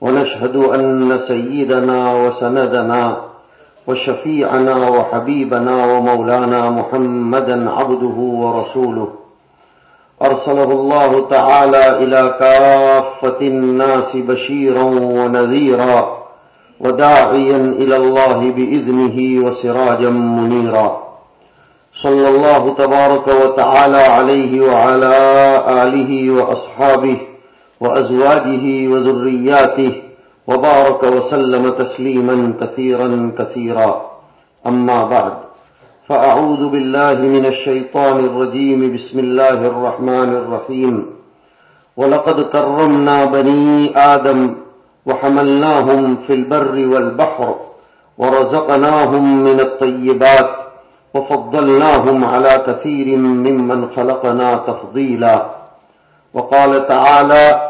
ونشهد أن سيدنا وسندنا وشفيعنا وحبيبنا ومولانا محمدا عبده ورسوله. أرسله الله تعالى إلى كافة الناس بشيرا ونذيرا وداعيا إلى الله بإذنه وسراجا منيرا. صلى الله تبارك وتعالى عليه وعلى آله وأصحابه وأزواجه وذرياته وبارك وسلم تسليما كثيرا كثيرا. أما بعد فأعوذ بالله من الشيطان الرجيم. بسم الله الرحمن الرحيم. ولقد كرمنا بني آدم وحملناهم في البر والبحر ورزقناهم من الطيبات وفضلناهم على كثير ممن خلقنا تفضيلا. وقال تعالى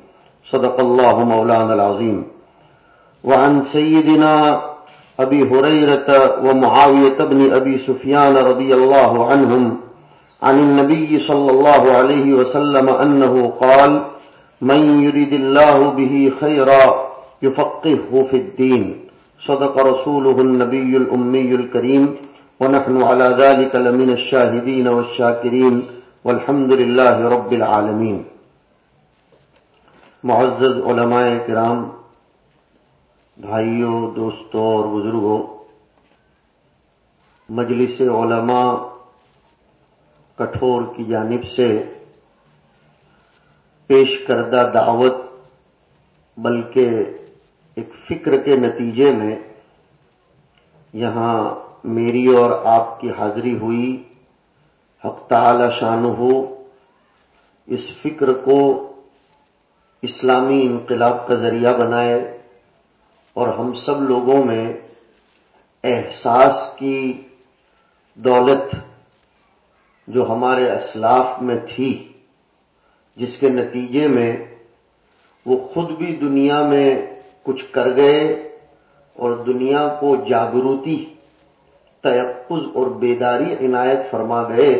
صدق الله مولانا العظيم. وعن سيدنا أبي هريرة ومعاوية بن أبي سفيان رضي الله عنهم عن النبي صلى الله عليه وسلم أنه قال من يريد الله به خيرا يفقهه في الدين صدق رسوله النبي الأمي الكريم. ونحن على ذلك لمن الشاهدين والشاكرين. والحمد لله رب العالمين. معزز علماء کرام، بھائیوں، دوستوں اور بزرگوں، مجلس علماء کٹھور کی جانب سے پیش کردہ دعوت، بلکہ ایک فکر کے نتیجے میں یہاں میری اور آپ کی حاضری ہوئی۔ حق تعالی شان ہو اس فکر کو اسلامی انقلاب کا ذریعہ بنائے اور ہم سب لوگوں میں احساس کی دولت جو ہمارے اسلاف میں تھی، جس کے نتیجے میں وہ خود بھی دنیا میں کچھ کر گئے اور دنیا کو جاگروتی تیقز اور بیداری عنایت فرما گئے۔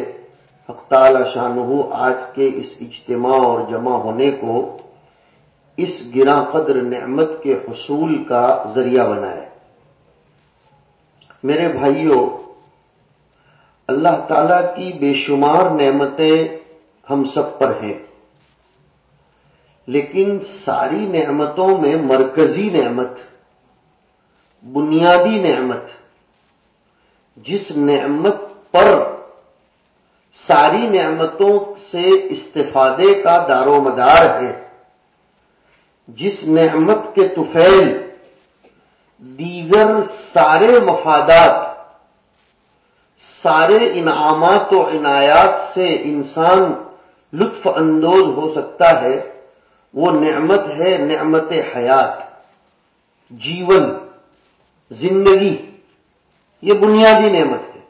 حق تعالی شانہ آج کے اس اجتماع اور جمع ہونے کو اس گرا قدر نعمت کے حصول کا ذریعہ بنائے میرے بھائیوں اللہ تعالی کی بے شمار نعمتیں ہم سب پر ہیں۔ لیکن ساری نعمتوں میں مرکزی نعمت، بنیادی نعمت، جس نعمت پر ساری نعمتوں سے استفادے کا دار و مدار ہے۔ جس نعمت کے توفیل دیگر سارے مفادات، سارے انعامات و عنایات سے انسان لطف اندوز ہو سکتا ہے، وہ نعمت ہے نعمت حیات، جیون، زندگی، یہ بنیادی نعمت ہے۔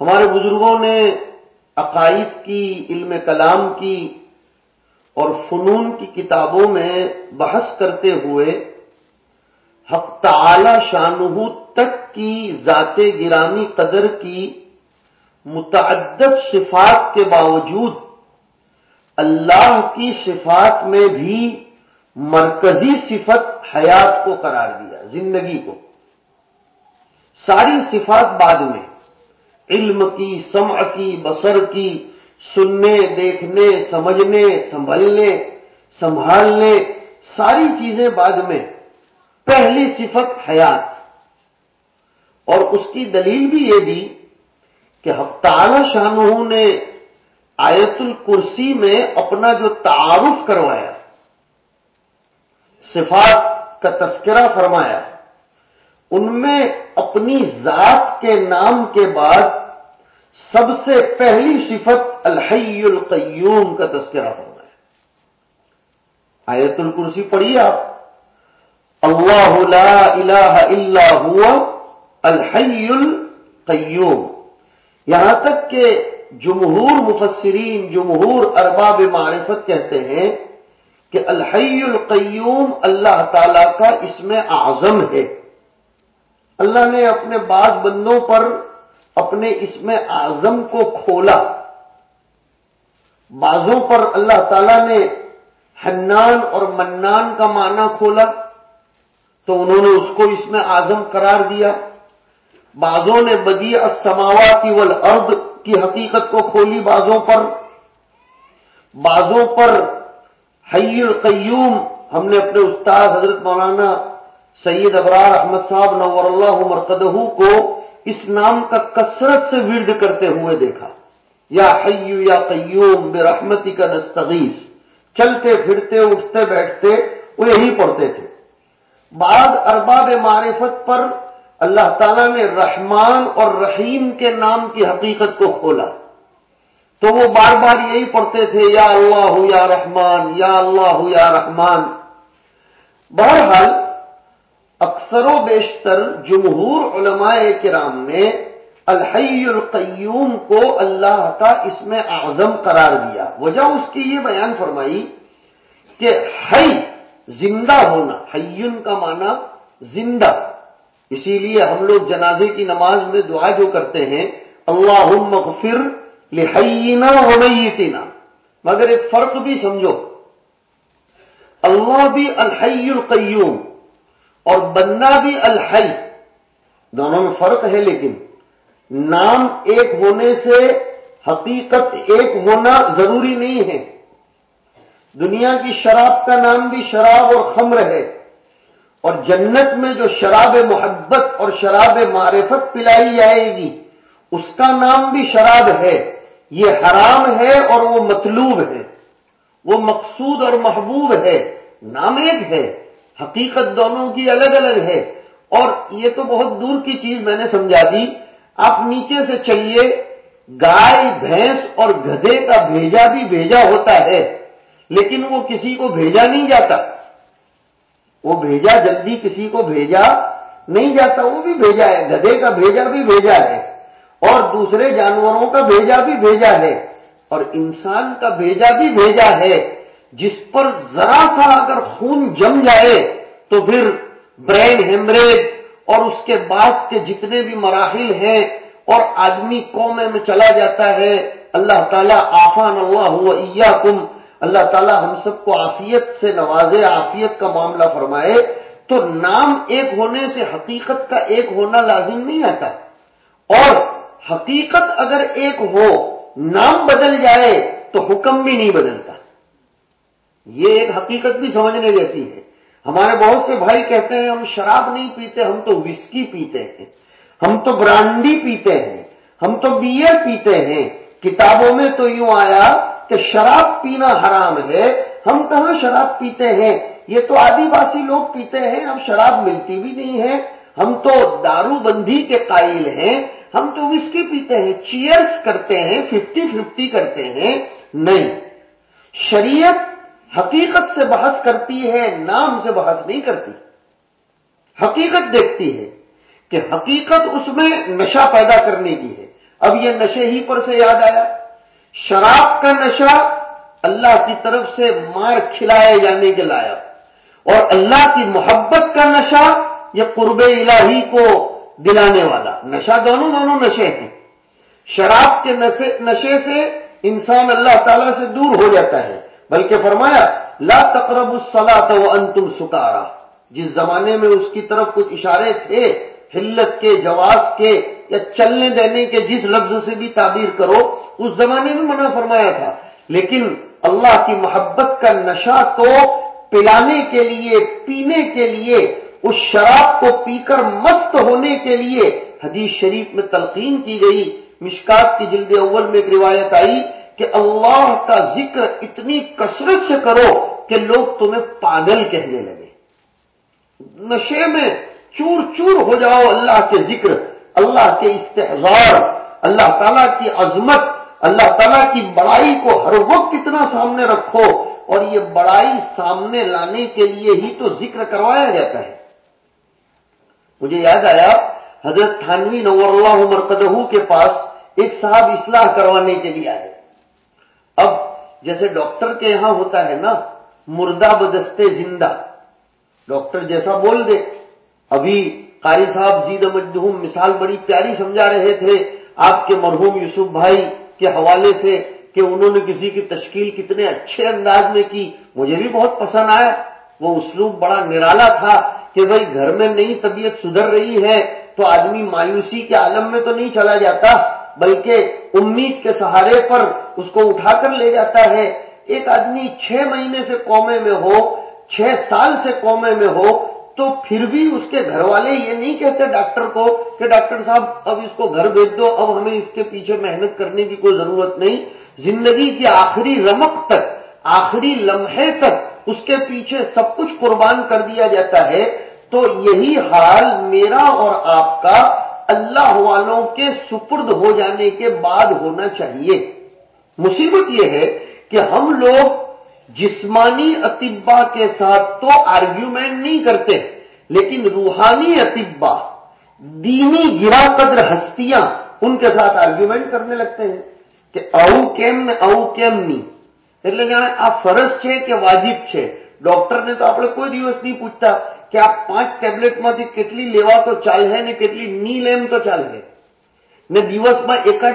ہمارے بزرگوں نے عقائد کی، علم کلام کی اور فنون کی کتابوں میں بحث کرتے ہوئے حق تعالی شانہ تک کی ذات گرامی قدر کی متعدد صفات کے باوجود اللہ کی صفات میں بھی مرکزی صفت حیات کو قرار دیا، زندگی کو۔ ساری صفات بعد میں، علم کی، سمع کی، بصر کی سننے، دیکھنے، سمجھنے، سنبھلنے سنبھال لے ساری چیزیں بعد میں۔ پہلی صفت حیات۔ اور اس کی دلیل بھی یہ دی کہ ہفتال شاہ نے آیت الکرسی میں اپنا جو تعارف کروایا، صفات کا تذکرہ فرمایا، ان میں اپنی ذات کے نام کے بعد سب سے پہلی صفت الحی القیوم کا تذکرہ فرمایا آیت الکرسی پڑھیے آپ۔ اللہ لا الہ الا ہوا الحی القیوم۔ یہاں تک کہ جمہور مفسرین، جمہور ارباب معرفت کہتے ہیں کہ الحی القیوم اللہ تعالی کا اس میں اعظم ہے۔ اللہ نے اپنے بعض بندوں پر اپنے اس میں اعظم کو کھولا۔ بعضوں پر اللہ تعالی نے حنان اور منان کا معنی کھولا، تو انہوں نے اس کو اس میں اعظم قرار دیا۔ بعضوں نے بدی السماواتی والارض کی حقیقت کو کھولی بعضوں پر۔ بعضوں پر حی القیوم، ہم نے اپنے استاد حضرت مولانا سید ابرار احمد صاحب نور اللہ مرکدہ کو اس نام کا کثرت سے ورد کرتے ہوئے دیکھا۔ یا حیو یا قیوم بے رحمتی کا نستغیث۔ چلتے، پھرتے، اٹھتے، بیٹھتے، وہ یہی پڑھتے تھے۔ بعض ارباب معرفت پر اللہ تعالیٰ نے رحمان اور رحیم کے نام کی حقیقت کو کھولا۔ تو وہ بار بار یہی پڑھتے تھے، یا اللہ یا رحمان، یا اللہ یا رحمان۔ بہرحال اکثر و بیشتر جمہور علماء کرام نے الحی القیوم کو اللہ کا اس میں اعظم قرار دیا۔ وجہ اس کی یہ بیان فرمائی کہ حی زندہ ہونا، حیون کا معنی زندہ۔ اسی لیے ہم لوگ جنازے کی نماز میں دعا جو کرتے ہیں اللہ مغفر لحینا و میتنا۔ مگر ایک فرق بھی سمجھو۔ اللہ بھی الحی القیوم اور بندہ بھی الحی۔ دونوں میں فرق ہے لیکن نام ایک ہونے سے حقیقت ایک ہونا ضروری نہیں ہے۔ دنیا کی شراب کا نام بھی شراب اور خمر ہے۔ اور جنت میں جو شراب محبت اور شراب معرفت پلائی جائے گی، اس کا نام بھی شراب ہے۔ یہ حرام ہے اور وہ مطلوب ہے۔ وہ مقصود اور محبوب ہے۔ نام ایک ہے۔ حقیقت دونوں کی الگ الگ ہے۔ اور یہ تو بہت دور کی چیز میں نے سمجھا دی۔ آپ نیچے سے چلیے، گائے، بھینس اور گدے کا بھیجا بھی بھیجا ہوتا ہے، لیکن وہ کسی کو بھیجا نہیں جاتا۔ وہ بھیجا، جلدی کسی کو بھیجا نہیں جاتا، وہ بھی بھیجا ہے۔ گدے کا بھیجا بھی بھیجا ہے۔ اور دوسرے جانوروں کا بھیجا بھی بھیجا ہے۔ اور انسان کا بھیجا بھی بھیجا ہے۔ جس پر ذرا سا اگر خون جم جائے تو پھر برین ہیمریج اور اس کے بعد کے جتنے بھی مراحل ہیں اور آدمی قومے میں چلا جاتا ہے، اللہ تعالیٰ آفان اللہ ہوا کم اللہ تعالیٰ ہم سب کو آفیت سے نوازے آفیت کا معاملہ فرمائے، تو نام ایک ہونے سے حقیقت کا ایک ہونا لازم نہیں آتا۔ اور حقیقت اگر ایک ہو، نام بدل جائے تو حکم بھی نہیں بدلتا۔ یہ ایک حقیقت بھی سمجھنے جیسی ہے۔ ہمارے بہت سے بھائی کہتے ہیں، ہم شراب نہیں پیتے، ہم تو وسکی پیتے ہیں۔ ہم تو برانڈی پیتے ہیں۔ ہم تو بیئر پیتے ہیں۔ کتابوں میں تو یوں آیا کہ شراب پینا حرام ہے۔ ہم کہاں شراب پیتے ہیں؟ یہ تو آدی باسی لوگ پیتے ہیں اب شراب ملتی بھی نہیں ہے۔ ہم تو دارو بندی کے قائل ہیں۔ ہم تو وسکی پیتے ہیں۔ چیئرس کرتے ہیں ففٹی ففٹی کرتے ہیں۔ نہیں۔ شریعت حقیقت سے بحث کرتی ہے، نام سے بحث نہیں کرتی۔ حقیقت دیکھتی ہے کہ حقیقت اس میں نشہ پیدا کرنے کی ہے۔ اب یہ نشے ہی پر سے یاد آیا۔ شراب کا نشہ اللہ کی طرف سے مار کھلائے جانے کے لائق۔ اور اللہ کی محبت کا نشہ یہ قرب الہی کو دلانے والا۔ نشہ دونوں دونوں نشے ہیں۔ شراب کے نشے سے انسان اللہ تعالی سے دور ہو جاتا ہے۔ بلکہ فرمایا، لا تقرب الصلاۃ وانتم سکارا. جس زمانے میں اس کی طرف کچھ اشارے تھے، حلت کے، جواز کے، یا چلنے دینے کے، جس لفظ سے بھی تعبیر کرو، اس زمانے میں منع فرمایا تھا. لیکن اللہ کی محبت کا نشہ تو پلانے کے لیے، پینے کے لیے، اس شراب کو پی کر مست ہونے کے لیے حدیث شریف میں تلقین کی گئی. مشکات کی جلد اول میں ایک روایت آئی کہ اللہ کا ذکر اتنی کثرت سے کرو کہ لوگ تمہیں پاگل کہنے لگے۔ نشے میں چور چور ہو جاؤ اللہ کے ذکر، اللہ کے استحزار اللہ تعالیٰ کی عظمت، اللہ تعالیٰ کی بڑائی کو ہر وقت اتنا سامنے رکھو۔ اور یہ بڑائی سامنے لانے کے لیے ہی تو ذکر کروایا جاتا ہے۔ مجھے یاد آیا، حضرت تھانوی نور اللہ مرکدہ کے پاس ایک صاحب اصلاح کروانے کے لیے آئے۔ جیسے ڈاکٹر کے یہاں ہوتا ہے نا، مردہ بدستے زندہ۔ ڈاکٹر جیسا بول دے۔ ابھی قاری صاحب زید مجدہم مثال بڑی پیاری سمجھا رہے تھے۔ آپ کے مرحوم یوسف بھائی کے حوالے سے کہ انہوں نے کسی کی تشکیل کتنے اچھے انداز میں کی۔ مجھے بھی بہت پسند آیا۔ وہ اسلوب بڑا نرالا تھا کہ بھائی گھر میں نئی طبیعت سدھر رہی ہے تو آدمی مایوسی کے عالم میں تو نہیں چلا جاتا۔ بلکہ امید کے سہارے پر اس کو اٹھا کر لے جاتا ہے۔ ایک آدمی چھ مہینے سے قومے میں ہو، چھ سال سے قومے میں ہو، تو پھر بھی اس کے گھر والے یہ نہیں کہتے ڈاکٹر کو کہ ڈاکٹر صاحب، اب اس کو گھر بھیج دو، اب ہمیں اس کے پیچھے محنت کرنے کی کوئی ضرورت نہیں۔ زندگی کی آخری رمق تک، آخری لمحے تک اس کے پیچھے سب کچھ قربان کر دیا جاتا ہے۔ تو یہی حال میرا اور آپ کا اللہ والوں کے سپرد ہو جانے کے بعد ہونا چاہیے مصیبت یہ ہے کہ ہم لوگ جسمانی اطبا کے ساتھ تو آرگیومنٹ نہیں کرتے لیکن روحانی اطبا دینی گرا قدر ہستیاں ان کے ساتھ آرگیومنٹ کرنے لگتے ہیں کہ او کیم نے او کیم نہیں એટલે જાણે આ ફરજ છે કે વાજિબ છે ડોક્ટરને તો આપણે કોઈ દિવસ નહીં પૂછતા کہ آپ پانچ ٹیبلٹ میں تھی કે આ પાંચ ટેબ્લેટમાંથી કેટલી લેવા તો ચાલે ને કેટલી ની લેમ તો ચાલે ને દિવસમાં એકાદ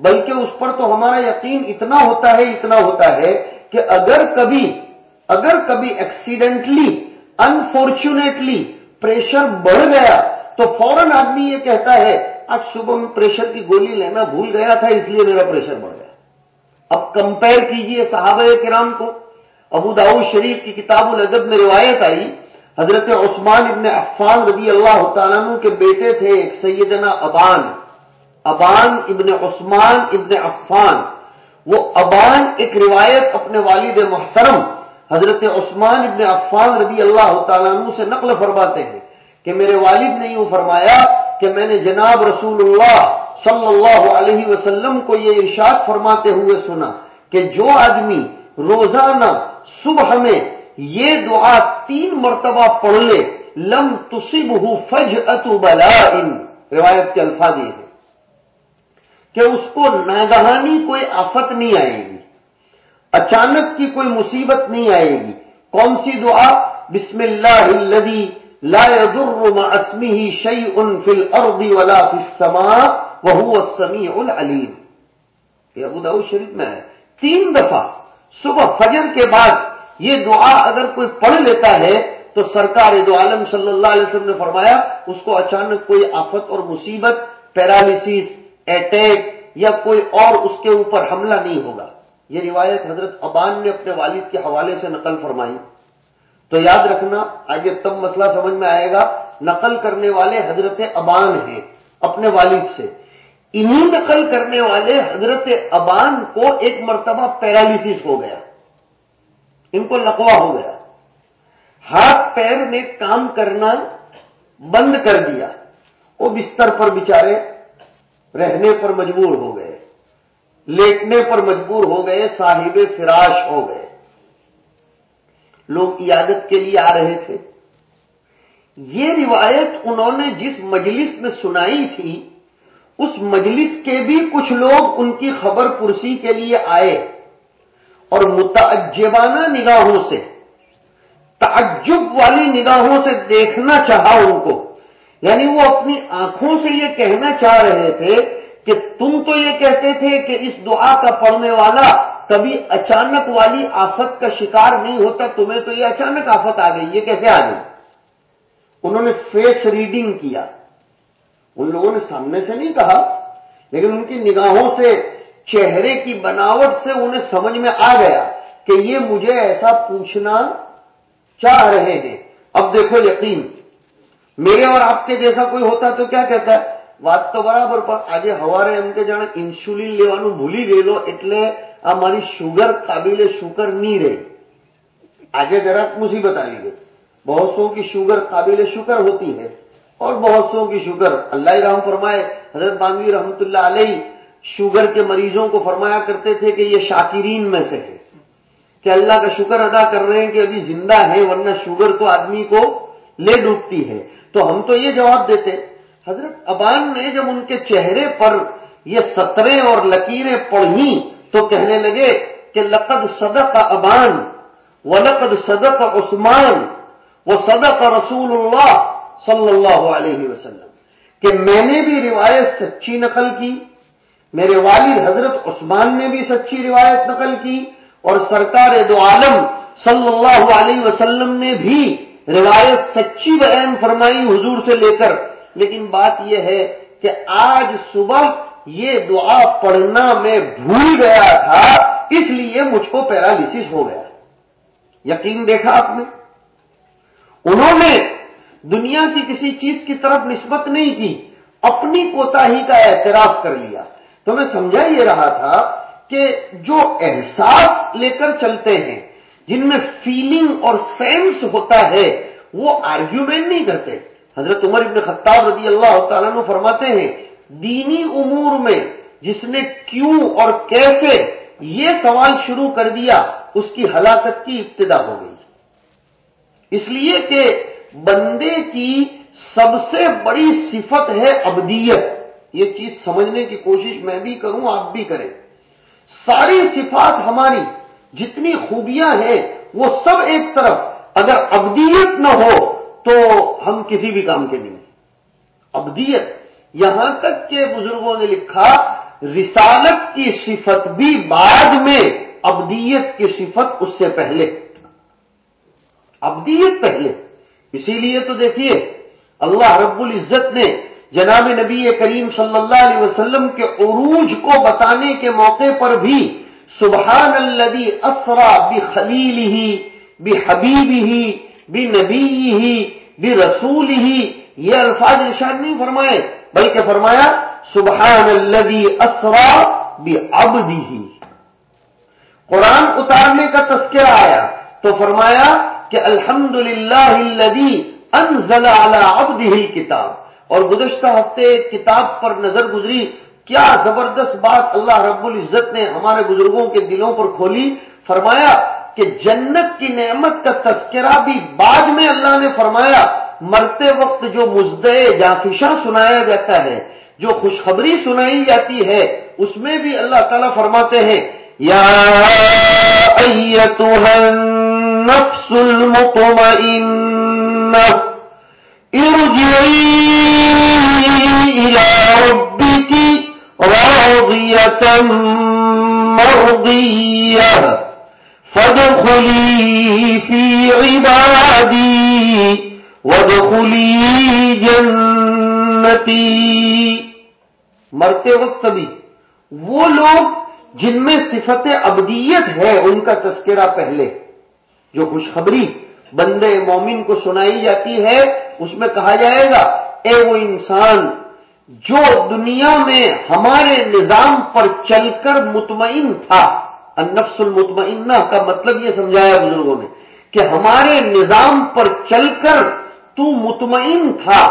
بلکہ اس پر تو ہمارا یقین اتنا ہوتا ہے، اتنا ہوتا ہے کہ اگر کبھی اگر کبھی ایکسیڈنٹلی انفارچونیٹلی پریشر بڑھ گیا، تو فوراً آدمی یہ کہتا ہے، آج صبح میں پریشر کی گولی لینا بھول گیا تھا، اس لیے میرا پریشر بڑھ گیا۔ اب کمپیئر کیجیے صحابہ کرام کو۔ ابو داود شریف کی کتاب العدب میں روایت آئی، حضرت عثمان ابن عفان رضی اللہ تعالیٰ کے بیٹے تھے ایک سیدنا ابان۔ ابان ابن عثمان ابن عفان۔ وہ ابان ایک روایت اپنے والد محترم حضرت عثمان ابن عفان رضی اللہ تعالیٰ سے نقل فرماتے ہیں کہ میرے والد نے یوں فرمایا کہ میں نے جناب رسول اللہ صلی اللہ علیہ وسلم کو یہ ارشاد فرماتے ہوئے سنا کہ جو آدمی روزانہ صبح میں یہ دعا تین مرتبہ پڑھ لے، لم تصبہ فجأت بلاء۔ روایت کے الفاظ یہ ہے کہ اس کو ناگہانی کوئی آفت نہیں آئے گی، اچانک کی کوئی مصیبت نہیں آئے گی۔ کون سی دعا؟ بسم اللہ الدی لا يضر مع اسمه شيء في الارض ولا في السماء وهو السميع العليم یہ ابو داؤد شریف میں ہے۔ تین دفعہ صبح فجر کے بعد یہ دعا اگر کوئی پڑھ لیتا ہے تو سرکار دو عالم صلی اللہ علیہ وسلم نے فرمایا اس کو اچانک کوئی آفت اور مصیبت، پیرالیسس، اٹیک یا کوئی اور اس کے اوپر حملہ نہیں ہوگا۔ یہ روایت حضرت ابان نے اپنے والد کے حوالے سے نقل فرمائی۔ تو یاد رکھنا آگے تب مسئلہ سمجھ میں آئے گا، نقل کرنے والے حضرت ابان ہیں، اپنے والد سے۔ انہیں نقل کرنے والے حضرت ابان کو ایک مرتبہ پیرالیس ہو گیا۔ ان کو لقوا ہو گیا۔ ہاتھ پیر میں کام کرنا بند کر دیا۔ وہ بستر پر بچارے رہنے پر مجبور ہو گئے۔ لیٹنے پر مجبور ہو گئے، صاحب فراش ہو گئے۔ لوگ عیادت کے لیے آ رہے تھے۔ یہ روایت انہوں نے جس مجلس میں سنائی تھی اس مجلس کے بھی کچھ لوگ ان کی خبر پرسی کے لیے آئے اور متعجبانہ نگاہوں سے، تعجب والی نگاہوں سے دیکھنا چاہا ان کو۔ یعنی وہ اپنی آنکھوں سے یہ کہنا چاہ رہے تھے کہ تم تو یہ کہتے تھے کہ اس دعا کا پڑھنے والا کبھی اچانک والی آفت کا شکار نہیں ہوتا، تمہیں تو یہ اچانک آفت آ گئی، یہ کیسے آ گئی؟ انہوں نے فیس ریڈنگ کیا۔ ان لوگوں نے سامنے سے نہیں کہا، لیکن ان کی نگاہوں سے، چہرے کی بناوٹ سے انہیں سمجھ میں آ گیا کہ یہ مجھے ایسا پوچھنا چاہ رہے ہیں۔ اب دیکھو یقین، میرے اور آپ کے جیسا کوئی ہوتا تو کیا کہتا ہے؟ વાત તો બરાબર પણ આજે હવારે એમ કે જાણે ઇન્સ્યુલિન بھولی گئے لو اٹلے ہماری شوگر قابل شوگر نہیں رہی آگے ذرا مصیبت آئی گئی بہت سو کی شوگر قابل شکر ہوتی ہے۔ اور بہت سو کی شوگر۔ اللہ رحم فرمائے، حضرت بانوی رحمت اللہ علیہ شوگر کے مریضوں کو فرمایا کرتے تھے کہ یہ شاکرین میں سے ہے، کہ اللہ کا شکر ادا کر رہے ہیں کہ ابھی زندہ ہے، ورنہ شوگر تو آدمی کو لے ڈوبتی ہے۔ تو ہم تو یہ جواب دیتے، حضرت ابان نے جب ان کے چہرے پر یہ سطریں اور لکیریں پڑھی تو کہنے لگے کہ لقد صدق ابان، ولقد صدق عثمان وہ صدق رسول اللہ صلی اللہ علیہ وسلم، کہ میں نے بھی روایت سچی نقل کی، میرے والد حضرت عثمان نے بھی سچی روایت نقل کی، اور سرکار دو عالم صلی اللہ علیہ وسلم نے بھی روایت سچی بیان فرمائی حضور سے لے کر۔ لیکن بات یہ ہے کہ آج صبح یہ دعا پڑھنا میں بھول گیا تھا، اس لیے مجھ کو پیرالس ہو گیا۔ یقین دیکھا آپ نے؟ انہوں نے دنیا کی کسی چیز کی طرف نسبت نہیں کی، اپنی کوتا ہی کا اعتراف کر لیا۔ تو میں سمجھا یہ رہا تھا کہ جو احساس لے کر چلتے ہیں، جن میں فیلنگ اور سینس ہوتا ہے، وہ آرگیومنٹ نہیں کرتے۔ حضرت عمر ابن خطاب رضی اللہ تعالیٰ نے فرماتے ہیں، دینی امور میں جس نے کیوں اور کیسے یہ سوال شروع کر دیا، اس کی ہلاکت کی ابتدا ہو گئی۔ اس لیے کہ بندے کی سب سے بڑی صفت ہے ابدیت۔ یہ چیز سمجھنے کی کوشش میں بھی کروں، آپ بھی کریں۔ ساری صفات ہماری جتنی خوبیاں ہیں، وہ سب ایک طرف۔ اگر ابدیت نہ ہو تو ہم کسی بھی کام کے نہیں ابدیت، یہاں تک کہ بزرگوں نے لکھا، رسالت کی صفت بھی بعد میں ابدیت کی صفت اس سے پہلے۔ ابدیت پہلے۔ اسی لیے تو دیکھیے، اللہ رب العزت نے جناب نبی کریم صلی اللہ علیہ وسلم کے عروج کو بتانے کے موقع پر بھی سبحان الدی اسرا بھی خلیل ہی بھی حبیب ہی بھی نبی ہی بھی رسول ہی یہ الفاظ ارشاد نہیں فرمائے، بلکہ فرمایا سبحان الدی اسرا بھی ابدی ہی قرآن اتارنے کا تذکرہ آیا تو فرمایا کہ الحمد للہ انزل على عبده کتاب اور گزشتہ ہفتے کتاب پر نظر گزری، کیا زبردست بات اللہ رب العزت نے ہمارے بزرگوں کے دلوں پر کھولی؟ فرمایا کہ جنت کی نعمت کا تذکرہ بھی بعد میں اللہ نے فرمایا، مرتے وقت جو مزد جافشہ سنایا جاتا ہے، جو خوشخبری سنائی جاتی ہے، اس میں بھی اللہ تعالیٰ فرماتے ہیں، یا النفس المطمئنة. ارجعي إلى ربك راضية مرضية. فادخلي في عبادي وادخلي جنتي. مرتے وقت بھی وہ لوگ جن میں صفت ابدیت ہے، ان کا تذکرہ پہلے. جو خوشخبری بندے مومن کو سنائی جاتی ہے، اس میں کہا جائے گا، اے وہ انسان جو دنیا میں ہمارے نظام پر چل کر مطمئن تھا، النفس المطمئنہ کا مطلب یہ سمجھایا بزرگوں نے کہ ہمارے نظام پر چل کر تو مطمئن تھا،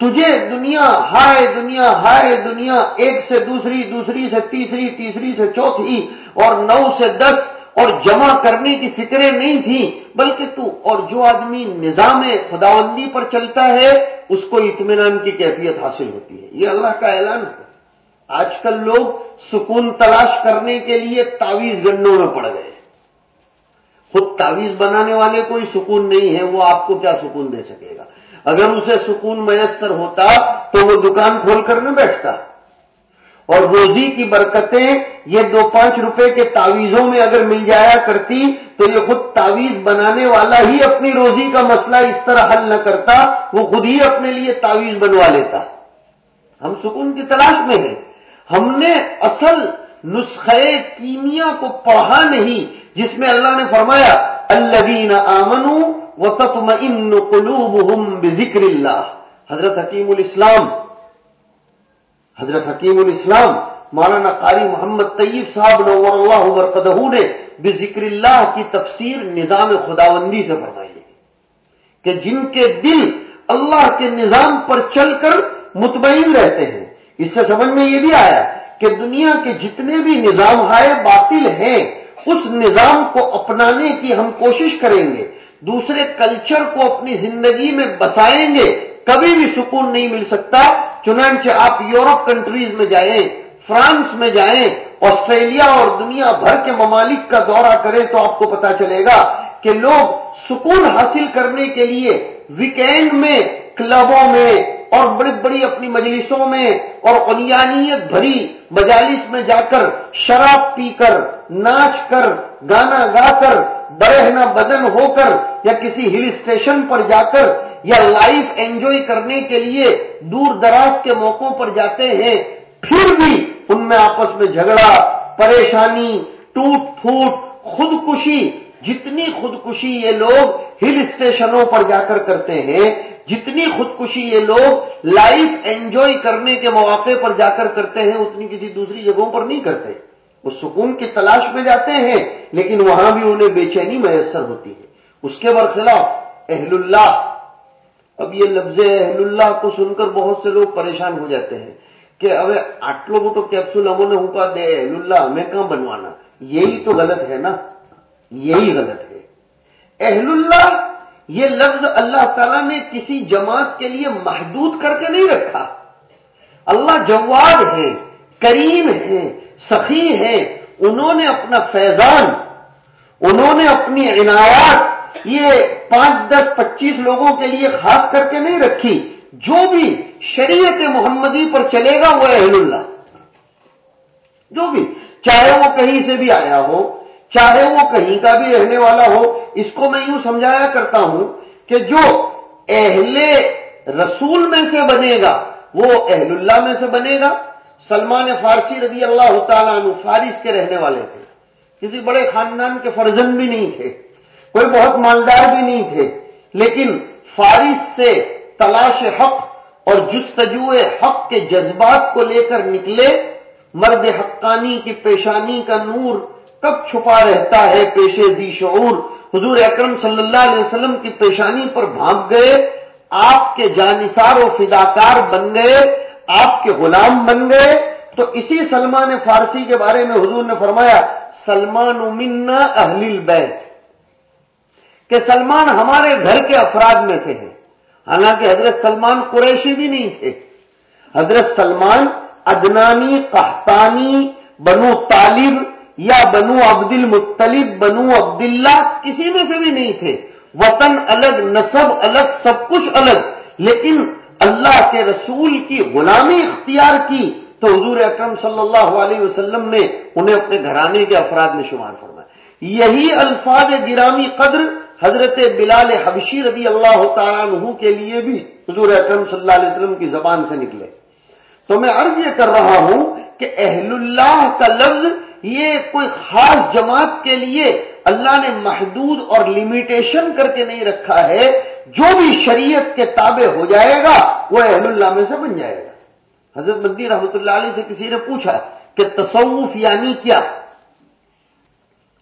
تجھے دنیا، ہائے دنیا ہائے دنیا، ایک سے دوسری دوسری سے تیسری تیسری سے چوتھی اور نو سے دس اور جمع کرنے کی فکریں نہیں تھیں، بلکہ تو اور جو آدمی نظام خداوندی پر چلتا ہے، اس کو اطمینان کی کیفیت حاصل ہوتی ہے۔ یہ اللہ کا اعلان ہے۔ آج کل لوگ سکون تلاش کرنے کے لیے تعویز گنوں میں پڑ گئے خود تعویز بنانے والے کوئی سکون نہیں ہے، وہ آپ کو کیا سکون دے سکے گا؟ اگر اسے سکون میسر ہوتا تو وہ دکان کھول کر نہ بیٹھتا۔ اور روزی کی برکتیں یہ دو پانچ روپے کے تعویذوں میں اگر مل جایا کرتی تو یہ خود تعویذ بنانے والا ہی اپنی روزی کا مسئلہ اس طرح حل نہ کرتا، وہ خود ہی اپنے لیے تعویذ بنوا لیتا۔ ہم سکون کی تلاش میں ہیں۔ ہم نے اصل نسخے کیمیا کو پڑھا نہیں، جس میں اللہ نے فرمایا اللہ آمنو و تتم ان قلوب اللہ۔ حضرت حکیم الاسلام حضرت حکیم الاسلام مولانا قاری محمد طیب صاحب نور اللہ برقدہ نے بذکر اللہ کی تفسیر نظام خداوندی سے فرمائی ہے کہ جن کے دل اللہ کے نظام پر چل کر مطمئن رہتے ہیں۔ اس سے سمجھ میں یہ بھی آیا کہ دنیا کے جتنے بھی نظام ہائے باطل ہیں، اس نظام کو اپنانے کی ہم کوشش کریں گے، دوسرے کلچر کو اپنی زندگی میں بسائیں گے کبھی بھی سکون نہیں مل سکتا، چنانچہ آپ یورپ کنٹریز میں جائیں، فرانس میں جائیں، آسٹریلیا اور دنیا بھر کے ممالک کا دورہ کریں تو آپ کو پتا چلے گا کہ لوگ سکون حاصل کرنے کے لیے ویکینڈ میں، کلبوں میں اور بڑی بڑی اپنی مجلسوں میں اور انیانیت بھری مجالس میں جا کر شراب پی کر، ناچ کر، گانا گا کر برہنا بدن ہو کر یا کسی ہل اسٹیشن پر جا کر یا لائف انجوائے کرنے کے لیے دور دراز کے موقعوں پر جاتے ہیں، پھر بھی ان میں آپس میں جھگڑا، پریشانی، ٹوٹ پھوٹ، خودکشی، جتنی خودکشی یہ لوگ ہل اسٹیشنوں پر جا کر کرتے ہیں، جتنی خودکشی یہ لوگ لائف انجوائے کرنے کے مواقع پر جا کر کرتے ہیں، اتنی کسی دوسری جگہوں پر نہیں کرتے۔ وہ سکون کی تلاش میں جاتے ہیں، لیکن وہاں بھی انہیں بے چینی میسر ہوتی ہے۔ اس کے برخلاف اہل اللہ اب یہ لفظ اہل اللہ کو سن کر بہت سے لوگ پریشان ہو جاتے ہیں کہ اب آٹھ لوگوں تو کیپسول ہموں نے ہوکا دے، اہل اللہ ہمیں کہاں بنوانا؟ یہی تو غلط ہے نا؟ یہی غلط ہے۔ اہل اللہ، یہ لفظ اللہ تعالیٰ نے کسی جماعت کے لیے محدود کر کے نہیں رکھا۔ اللہ جواد ہے کریم ہے سخی ہے انہوں نے اپنا فیضان، انہوں نے اپنی عنایات یہ پانچ، دس، پچیس لوگوں کے لیے خاص کر کے نہیں رکھی، جو بھی شریعت محمدی پر چلے گا وہ اہل اللہ۔ جو بھی، چاہے وہ کہیں سے بھی آیا ہو، چاہے وہ کہیں کا بھی رہنے والا ہو، اس کو میں یوں سمجھایا کرتا ہوں کہ جو اہل رسول میں سے بنے گا، وہ اہل اللہ میں سے بنے گا۔ سلمان فارسی رضی اللہ تعالیٰ عنہ فارس کے رہنے والے تھے۔ کسی بڑے خاندان کے فرزند بھی نہیں تھے۔ کوئی بہت مالدار بھی نہیں تھے، لیکن فارس سے تلاش حق اور جستجو حق کے جذبات کو لے کر نکلے، مرد حقانی کی پیشانی کا نور کب چھپا رہتا ہے پیشے دی شعور؟ حضور اکرم صلی اللہ علیہ وسلم کی پیشانی پر بھانپ گئے، آپ کے جانسار و فداکار بن گئے، آپ کے غلام بن گئے۔ تو اسی سلمان فارسی کے بارے میں حضور نے فرمایا، سلمان منا اہل البیت۔ کہ سلمان ہمارے گھر کے افراد میں سے ہے حالانکہ حضرت سلمان قریشی بھی نہیں تھے۔ حضرت سلمان ادنانی قحطانی، بنو طالب یا بنو عبد المطلب بنو عبداللہ کسی میں سے بھی نہیں تھے۔ وطن الگ، نصب الگ، سب کچھ الگ۔ لیکن اللہ کے رسول کی غلامی اختیار کی تو حضور اکرم صلی اللہ علیہ وسلم نے انہیں اپنے گھرانے کے افراد میں شمار فرمایا۔ یہی الفاظ گرامی قدر حضرت بلال حبشی رضی اللہ تعالیٰ عنہ کے لیے بھی حضور اکرم صلی اللہ علیہ وسلم کی زبان سے نکلے۔ تو میں عرض یہ کر رہا ہوں کہ اہل اللہ کا لفظ یہ کوئی خاص جماعت کے لیے اللہ نے محدود اور لمیٹیشن کر کے نہیں رکھا ہے۔ جو بھی شریعت کے تابع ہو جائے گا، وہ اہل اللہ میں سے بن جائے گا۔ حضرت مدی رحمۃ اللہ علیہ سے کسی نے پوچھا کہ تصوف یعنی کیا؟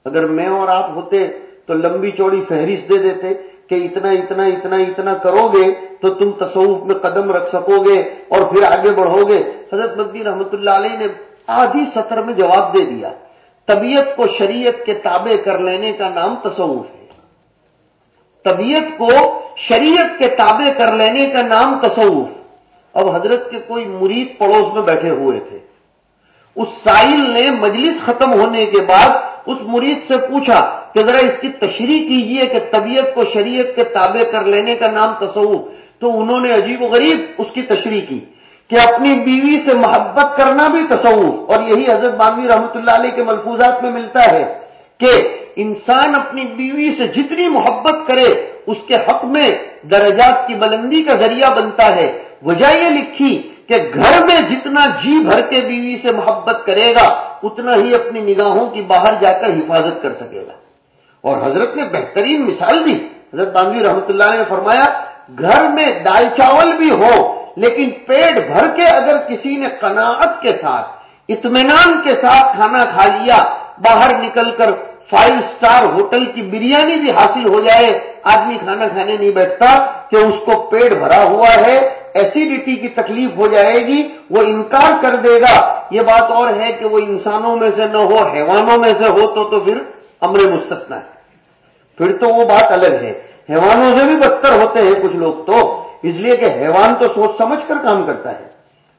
اگر میں اور آپ ہوتے تو لمبی چوڑی فہرست دے دیتے کہ اتنا اتنا اتنا اتنا کرو گے تو تم تصوف میں قدم رکھ سکو گے اور پھر آگے بڑھو گے حضرت مدی رحمۃ اللہ علیہ نے آدھی سطر میں جواب دے دیا۔ طبیعت کو شریعت کے تابع کر لینے کا نام تصوف ہے۔ طبیعت کو شریعت کے تابع کر لینے کا نام تصوف۔ اب حضرت کے کوئی مرید پڑوس میں بیٹھے ہوئے تھے۔ اس سائل نے مجلس ختم ہونے کے بعد اس مرید سے پوچھا کہ ذرا اس کی تشریح کیجیے کہ طبیعت کو شریعت کے تابع کر لینے کا نام تصوف۔ تو انہوں نے عجیب و غریب اس کی تشریح کی کہ اپنی بیوی سے محبت کرنا بھی تصوف۔ اور یہی حضرت بانوی رحمۃ اللہ علیہ کے ملفوظات میں ملتا ہے کہ انسان اپنی بیوی سے جتنی محبت کرے، اس کے حق میں درجات کی بلندی کا ذریعہ بنتا ہے۔ وجہ یہ لکھی کہ گھر میں جتنا جی بھر کے بیوی سے محبت کرے گا، اتنا ہی اپنی نگاہوں کی باہر جا کر حفاظت کر سکے گا۔ اور حضرت نے بہترین مثال دی۔ حضرت باندھی رحمت اللہ نے فرمایا، گھر میں دال چاول بھی ہو، لیکن پیٹ بھر کے اگر کسی نے قناعت کے ساتھ، اطمینان کے ساتھ کھانا کھا لیا، باہر نکل کر فائیو سٹار ہوٹل کی بریانی بھی حاصل ہو جائے، آدمی کھانا کھانے نہیں بیٹھتا کہ اس کو پیٹ بھرا ہوا ہے، ایسیڈیٹی کی تکلیف ہو جائے گی، وہ انکار کر دے گا۔ یہ بات اور ہے کہ وہ انسانوں میں سے نہ ہو، حیوانوں میں سے ہو تو تو پھر امر مستثنا ہے۔ پھر تو وہ بات الگ ہے۔ حیوانوں سے بھی بدتر ہوتے ہیں کچھ لوگ تو۔ اس لیے کہ حیوان تو سوچ سمجھ کر کام کرتا ہے۔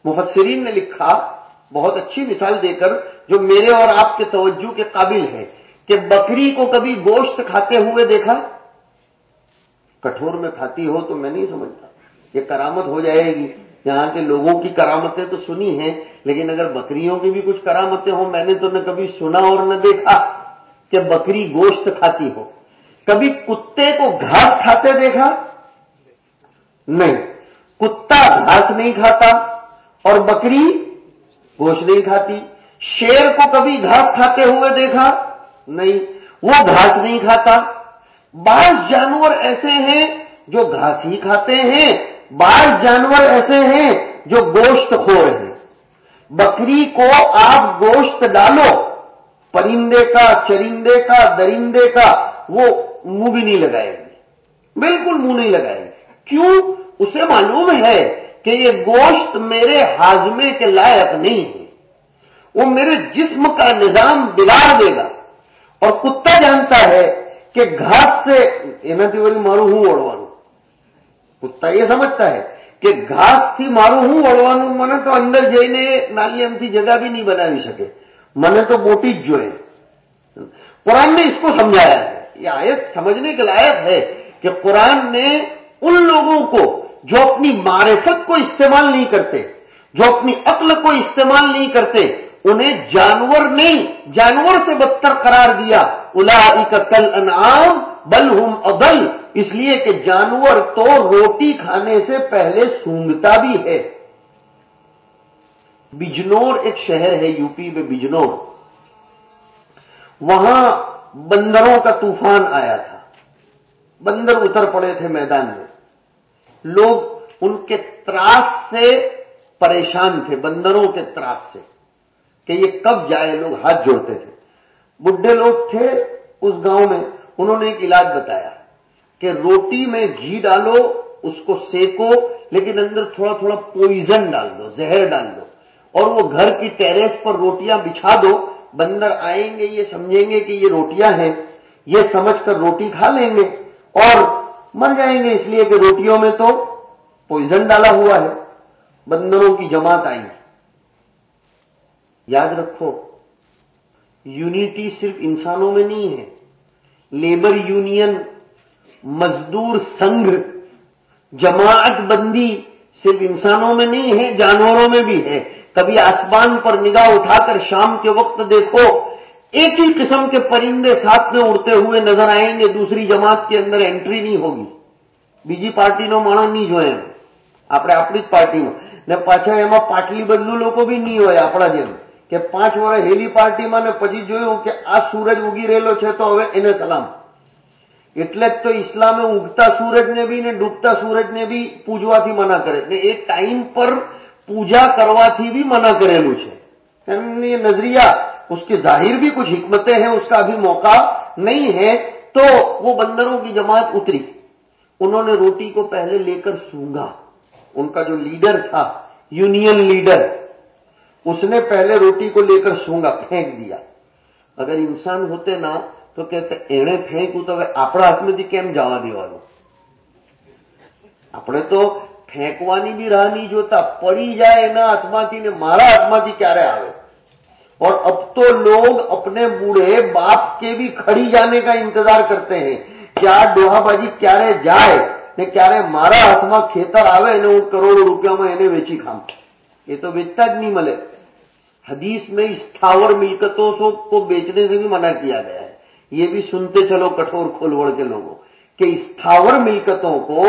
مفسرین نے لکھا بہت اچھی مثال دے کر جو میرے اور آپ کے توجہ کے قابل ہے کہ بکری کو کبھی گوشت کھاتے ہوئے دیکھا؟ کٹور میں کھاتی ہو تو میں نہیں سمجھتا۔ یہ کرامت ہو جائے گی۔ یہاں کے لوگوں کی کرامتیں تو سنی ہیں، لیکن اگر بکریوں کی بھی کچھ کرامتیں ہوں، میں نے تو نہ کبھی سنا اور نہ دیکھا کہ بکری گوشت کھاتی ہو۔ کبھی کتے کو گھاس کھاتے دیکھا؟ نہیں۔ کتا گھاس نہیں کھاتا اور بکری گوشت نہیں کھاتی۔ شیر کو کبھی گھاس کھاتے ہوئے دیکھا؟ نہیں۔ وہ گھاس نہیں کھاتا۔ بعض جانور ایسے ہیں جو گھاس ہی کھاتے ہیں۔ بعض جانور ایسے ہیں جو گوشت کھو رہے ہیں۔ بکری کو آپ گوشت ڈالو۔ پرندے کا، چرندے کا، درندے کا، وہ منہ بھی نہیں لگائے گی بالکل منہ نہیں لگائے گی کیوں؟ اسے معلوم ہے کہ یہ گوشت میرے ہاضمے کے لائق نہیں ہے۔ وہ میرے جسم کا نظام بگاڑ دے گا۔ اور کتا جانتا ہے کہ گھاس سے تیوری مارو ہوں اڑوانو کتا یہ سمجھتا ہے کہ گھاس تھی مارو ہوں اڑوانو من تو اندر جینے نالی ہم جگہ بھی نہیں بنا سکے۔ من تو موٹی جو ہے۔ قرآن نے اس کو سمجھایا ہے۔ یہ آیت سمجھنے کے لائق ہے کہ قرآن نے ان لوگوں کو جو اپنی معرفت کو استعمال نہیں کرتے، جو اپنی عقل کو استعمال نہیں کرتے، انہیں جانور نہیں، جانور سے بدتر قرار دیا۔ الا کل انعام بل ہم ابل اس لیے کہ جانور تو روٹی کھانے سے پہلے سونگتا بھی ہے۔ بجنور ایک شہر ہے یو پی میں، بجنور۔ وہاں بندروں کا طوفان آیا تھا۔ بندر اتر پڑے تھے میدان میں۔ لوگ ان کے تراس سے پریشان تھے، بندروں کے تراس سے، کہ یہ کب جائے، لوگ ہاتھ جوڑتے تھے۔ بڈھے لوگ تھے اس گاؤں میں، انہوں نے ایک علاج بتایا کہ روٹی میں گھی ڈالو، اس کو سیکو لیکن اندر تھوڑا تھوڑا پوائزن ڈال دو، زہر ڈال دو، اور وہ گھر کی ٹیریس پر روٹیاں بچھا دو بندر آئیں گے، یہ سمجھیں گے کہ یہ روٹیاں ہیں، یہ سمجھ کر روٹی کھا لیں گے اور مر جائیں گے، اس لیے کہ روٹیوں میں تو پوائزن ڈالا ہوا ہے۔ بندروں کی جماعت آئی۔ یاد رکھو یونٹی صرف انسانوں میں نہیں ہے۔ لیبر یونین مزدور سنگھ، جماعت بندی صرف انسانوں میں نہیں ہے، جانوروں میں بھی ہے۔ کبھی آسمان پر نگاہ اٹھا کر شام کے وقت دیکھو ایک ہی قسم کے پرندے ساتھ میں اڑتے ہوئے نظر آئیں گے دوسری جماعت کے اندر انٹری نہیں ہوگی બીજી પાર્ટીનો માણસ નહીં જોઈએ એમ આપણે આપણી જ પાર્ટીમાં ને પાછા એમાં પાટલી બદલું લોકો બી નહીં હોય આપણા જેમ કે પાંચ વર્ષ હેલી પાર્ટીમાં ને પછી જોયું કે આ સૂરજ ઉગી રહેલો છે તો હવે એને સલામ એટલે જ તો ઇસ્લામે ઉગતા સૂરજને બી ને ડૂબતા સૂરજને બી પૂજવાથી મના કરે ને એ ટાઈમ પર پوجا کروا تھی بھی منع کرے مجھے یعنی نظریہ، اس کی ظاہر بھی کچھ حکمتیں ہیں، اس کا ابھی موقع نہیں ہے، تو وہ بندروں کی جماعت اتری۔ انہوں نے روٹی کو پہلے لے کر سونگا۔ ان کا جو لیڈر تھا، یونین لیڈر، اس نے پہلے روٹی کو لے کر سونگا، پھینک دیا۔ اگر انسان ہوتے نا، تو کہتے اڑے پھینکوں تو وہ آپ میں بھی کیم جا دے والوں اپنے تو ફેંકવાની બી રાહ નહીં જોતા، પડી જાય એના હાથમાંથી ને મારા હાથમાંથી ક્યારે આવે? اور اب تو لوگ اپنے بوڑھے باپ کے بھی کھڑی جانے کا انتظار کرتے ہیں کیا ડોહા બાજી ક્યારે જાય ને ક્યારે મારા હાથમાં ખેતર આવે અને હું કરોડો રૂપિયામાં એને વેચી ખામ એ તો વેચતા જ નહીં મળે. حدیث میں استھاور ملکتوں کو بیچنے سے بھی منع کیا گیا ہے یہ بھی سنتے چلو کٹور کھولوڑ کے لوگوں کہ استھاور ملکتوں کو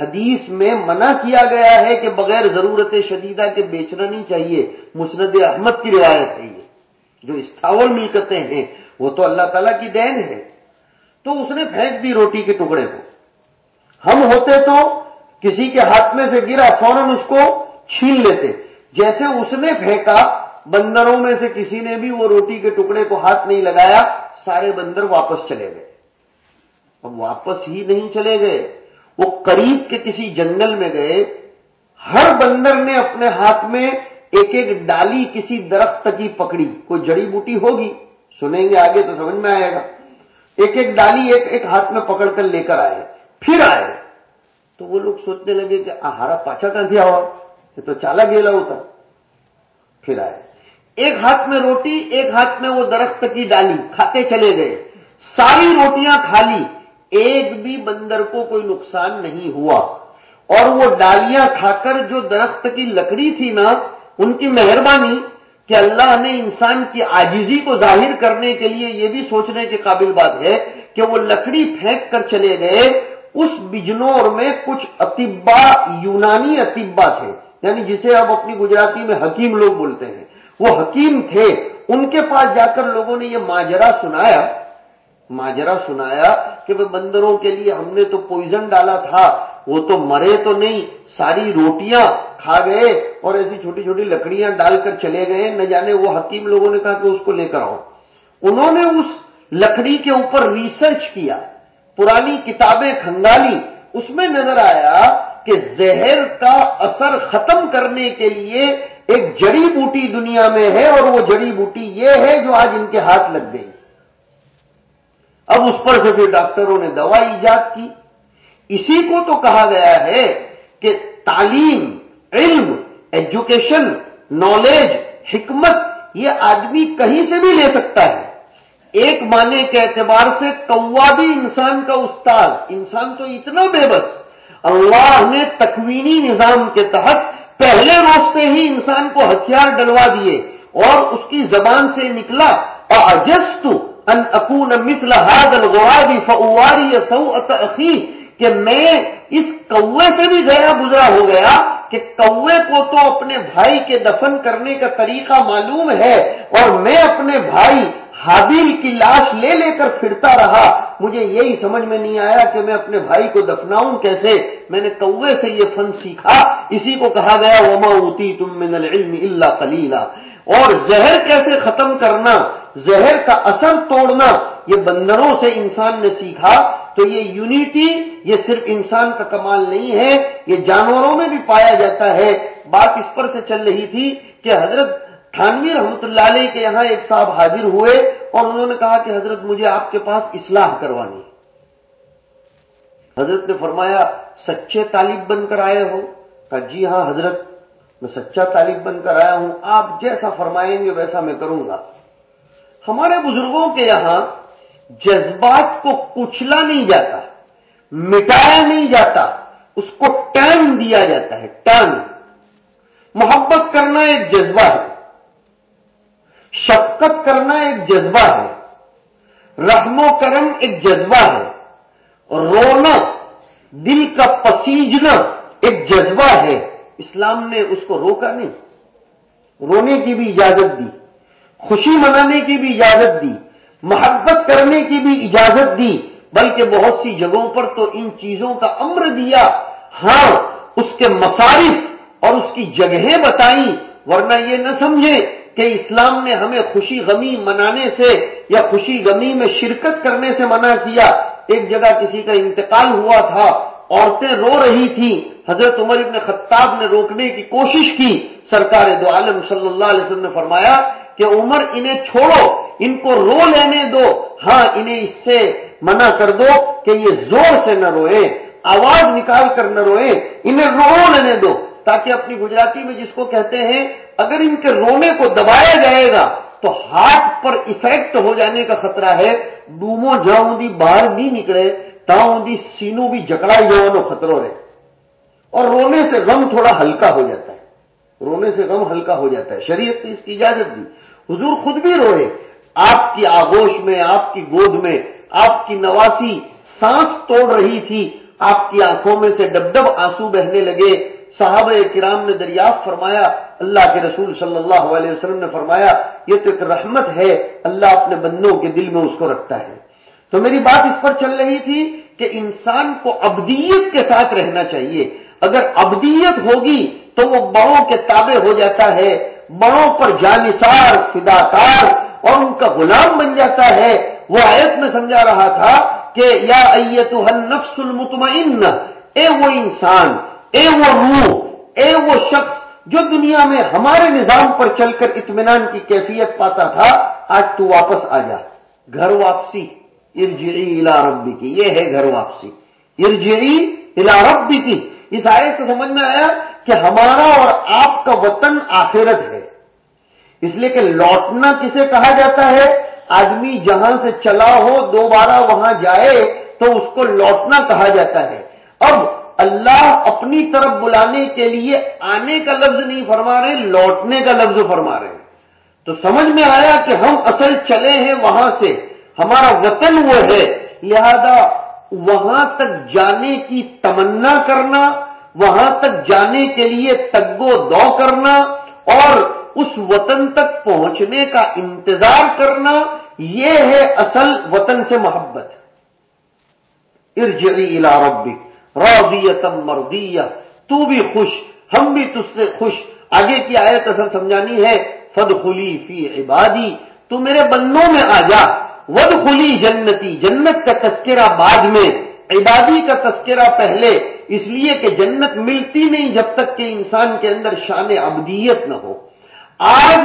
حدیث میں منع کیا گیا ہے کہ بغیر ضرورت شدیدہ کے بیچنا نہیں چاہیے، مسند احمد کی روایت ہے یہ، جو استاول ملکتیں ہیں، وہ تو اللہ تعالیٰ کی دین ہے۔ تو اس نے پھینک دی روٹی کے ٹکڑے کو۔ ہم ہوتے تو کسی کے ہاتھ میں سے گرا، فوراً اس کو چھین لیتے۔ جیسے اس نے پھینکا، بندروں میں سے کسی نے بھی وہ روٹی کے ٹکڑے کو ہاتھ نہیں لگایا، سارے بندر واپس چلے گئے۔ اب واپس ہی نہیں چلے گئے۔ وہ قریب کے کسی جنگل میں گئے، ہر بندر نے اپنے ہاتھ میں ایک ایک ڈالی کسی درخت کی پکڑی، کوئی جڑی بوٹی ہوگی، سنیں گے آگے تو سمجھ میں آئے گا۔ ایک ایک ڈالی ایک ایک ہاتھ میں پکڑ کر لے کر آئے، پھر آئے۔ تو وہ لوگ سوچنے لگے کہ ہارا پاچا کہاں دیا ہوا یہ تو چالا گیلا ہوتا۔ پھر آئے۔ ایک ہاتھ میں روٹی، ایک ہاتھ میں وہ درخت کی ڈالی، کھاتے چلے گئے۔ ساری روٹیاں کھا لی۔ ایک بھی بندر کو کوئی نقصان نہیں ہوا۔ اور وہ ڈالیاں کھا کر جو درخت کی لکڑی تھی نا، ان کی مہربانی کہ اللہ نے انسان کی آجیزی کو ظاہر کرنے کے لیے یہ بھی سوچنے کے قابل بات ہے کہ وہ لکڑی پھینک کر چلے گئے۔ اس بجنور میں کچھ اتبا یونانی اتبا تھے۔ یعنی جسے اب اپنی گجراتی میں حکیم لوگ بولتے ہیں۔ وہ حکیم تھے۔ ان کے پاس جا کر لوگوں نے یہ ماجرا سنایا۔ ماجرا سنایا کہ وہ بندروں کے لیے ہم نے تو پوائزن ڈالا تھا، وہ تو مرے تو نہیں، ساری روٹیاں کھا گئے اور ایسی چھوٹی چھوٹی لکڑیاں ڈال کر چلے گئے، نہ جانے وہ حکیم لوگوں نے کہا کہ اس کو لے کر آؤ۔ انہوں نے اس لکڑی کے اوپر ریسرچ کیا، پرانی کتابیں کھنگالی، اس میں نظر آیا کہ زہر کا اثر ختم کرنے کے لیے ایک جڑی بوٹی دنیا میں ہے اور وہ جڑی بوٹی یہ ہے جو آج ان کے ہاتھ لگ گئی۔ اب اس پر سے پھر ڈاکٹروں نے دوا ایجاد کی۔ اسی کو تو کہا گیا ہے کہ تعلیم، علم ایجوکیشن نالج حکمت، یہ آدمی کہیں سے بھی لے سکتا ہے۔ ایک معنی کے اعتبار سے کوا بھی انسان کا استاد، انسان تو اتنا بے بس۔ اللہ نے تکوینی نظام کے تحت پہلے روز سے ہی انسان کو ہتھیار ڈلوا دیے اور اس کی زبان سے نکلا۔ اجست ان اکون مثل هذا الغراب فواری سوءت اخی کہ میں اس کوے سے بھی گیا گزرا ہو گیا کہ کوے کو تو اپنے بھائی کے دفن کرنے کا طریقہ معلوم ہے اور میں اپنے بھائی حابیل کی لاش لے لے کر پھرتا رہا۔ مجھے یہی سمجھ میں نہیں آیا کہ میں اپنے بھائی کو دفناؤں کیسے۔ میں نے کوے سے یہ فن سیکھا، اسی کو کہا گیا، وما اوتی تم من العلم الا قلیلا اور زہر کیسے ختم کرنا، زہر کا اثر توڑنا، یہ بندروں سے انسان نے سیکھا، تو یہ یونیٹی، یہ صرف انسان کا کمال نہیں ہے، یہ جانوروں میں بھی پایا جاتا ہے۔ بات اس پر سے چل رہی تھی کہ حضرت تھانوی رحمت اللہ علیہ کے یہاں ایک صاحب حاضر ہوئے اور انہوں نے کہا کہ حضرت مجھے آپ کے پاس اصلاح کروانی۔ حضرت نے فرمایا، سچے طالب بن کر آئے ہو؟ کہا جی ہاں حضرت میں سچا طالب بن کر آیا ہوں، آپ جیسا فرمائیں گے ویسا میں کروں گا۔ ہمارے بزرگوں کے یہاں جذبات کو کچلا نہیں جاتا، مٹایا نہیں جاتا، اس کو ٹائم دیا جاتا ہے ٹائم محبت کرنا ایک جذبہ ہے، شفقت کرنا ایک جذبہ ہے، رحم و کرم ایک جذبہ ہے رونا، دل کا پسیجنا ایک جذبہ ہے۔ اسلام نے اس کو روکا نہیں۔ رونے کی بھی اجازت دی، خوشی منانے کی بھی اجازت دی، محبت کرنے کی بھی اجازت دی، بلکہ بہت سی جگہوں پر تو ان چیزوں کا امر دیا۔ ہاں اس کے مصارف اور اس کی جگہیں بتائیں، ورنہ یہ نہ سمجھے کہ اسلام نے ہمیں خوشی غمی منانے سے یا خوشی غمی میں شرکت کرنے سے منع کیا۔ ایک جگہ کسی کا انتقال ہوا تھا عورتیں رو رہی تھیں، حضرت عمر ابن خطاب نے روکنے کی کوشش کی۔ سرکار دو عالم صلی اللہ علیہ وسلم نے فرمایا کہ عمر انہیں چھوڑو، ان کو رو لینے دو۔ ہاں انہیں اس سے منع کر دو کہ یہ زور سے نہ روئے، آواز نکال کر نہ روئے، انہیں رو لینے دو۔ تاکہ اپنی گجراتی میں جس کو کہتے ہیں، اگر ان کے رونے کو دبایا جائے گا تو ہاتھ پر افیکٹ ہو جانے کا خطرہ ہے۔ ڈومو جاؤں دی باہر نہیں نکلے۔ تاؤں دی سینو بھی جکڑائی جاؤ خطروں رہے۔ اور رونے سے غم تھوڑا ہلکا ہو جاتا ہے۔ رونے سے غم ہلکا ہو جاتا ہے۔ شریعت نے اس کی اجازت دی۔ حضور خود بھی روئے۔ آپ کی آگوش میں، آپ کی گود میں، آپ کی نواسی سانس توڑ رہی تھی۔ آپ کی آنکھوں میں سے ڈب ڈب آنسو بہنے لگے۔ صحابہ کرام نے دریافت فرمایا۔ اللہ کے رسول صلی اللہ علیہ وسلم نے فرمایا، یہ تو ایک رحمت ہے۔ اللہ اپنے بندوں کے دل میں اس کو رکھتا ہے۔ تو میری بات اس پر چل رہی تھی کہ انسان کو ابدیت کے ساتھ رہنا چاہیے۔ اگر ابدیت ہوگی تو وہ بڑوں کے تابع ہو جاتا ہے، بڑوں پر جانسار فداکار اور ان کا غلام بن جاتا ہے۔ وہ آیت میں سمجھا رہا تھا کہ یا ایتو نفس المطمئن اے وہ انسان، اے وہ روح، اے وہ شخص جو دنیا میں ہمارے نظام پر چل کر اطمینان کی کیفیت پاتا تھا، آج تو واپس آ جا۔ گھر واپسی۔ ارجعی الى ربی کی یہ ہے گھر واپسی۔ ارجعی الى ربی کی اس آئے سے سمجھ میں آیا کہ ہمارا اور آپ کا وطن آخرت ہے۔ اس لیے کہ لوٹنا کسے کہا جاتا ہے؟ آدمی جہاں سے چلا ہو، دوبارہ وہاں جائے تو اس کو لوٹنا کہا جاتا ہے۔ اب اللہ اپنی طرف بلانے کے لیے آنے کا لفظ نہیں فرما رہے، لوٹنے کا لفظ فرما رہے۔ تو سمجھ میں آیا کہ ہم اصل چلے ہیں وہاں سے۔ ہمارا وطن وہ ہے، لہذا وہاں تک جانے کی تمنا کرنا، وہاں تک جانے کے لیے تگو دو کرنا، اور اس وطن تک پہنچنے کا انتظار کرنا، یہ ہے اصل وطن سے محبت۔ ارجعی الى ربک راضیتم مردیہ تو بھی خوش، ہم بھی تجھ سے خوش۔ آگے کی آیت اثر سمجھانی ہے فد خلی فی عبادی، تو میرے بندوں میں آ جا۔ ود خلی جنتی جنت کا تذکرہ بعد میں، عبادی کا تذکرہ پہلے۔ اس لیے کہ جنت ملتی نہیں جب تک کہ انسان کے اندر شان ابدیت نہ ہو۔ آج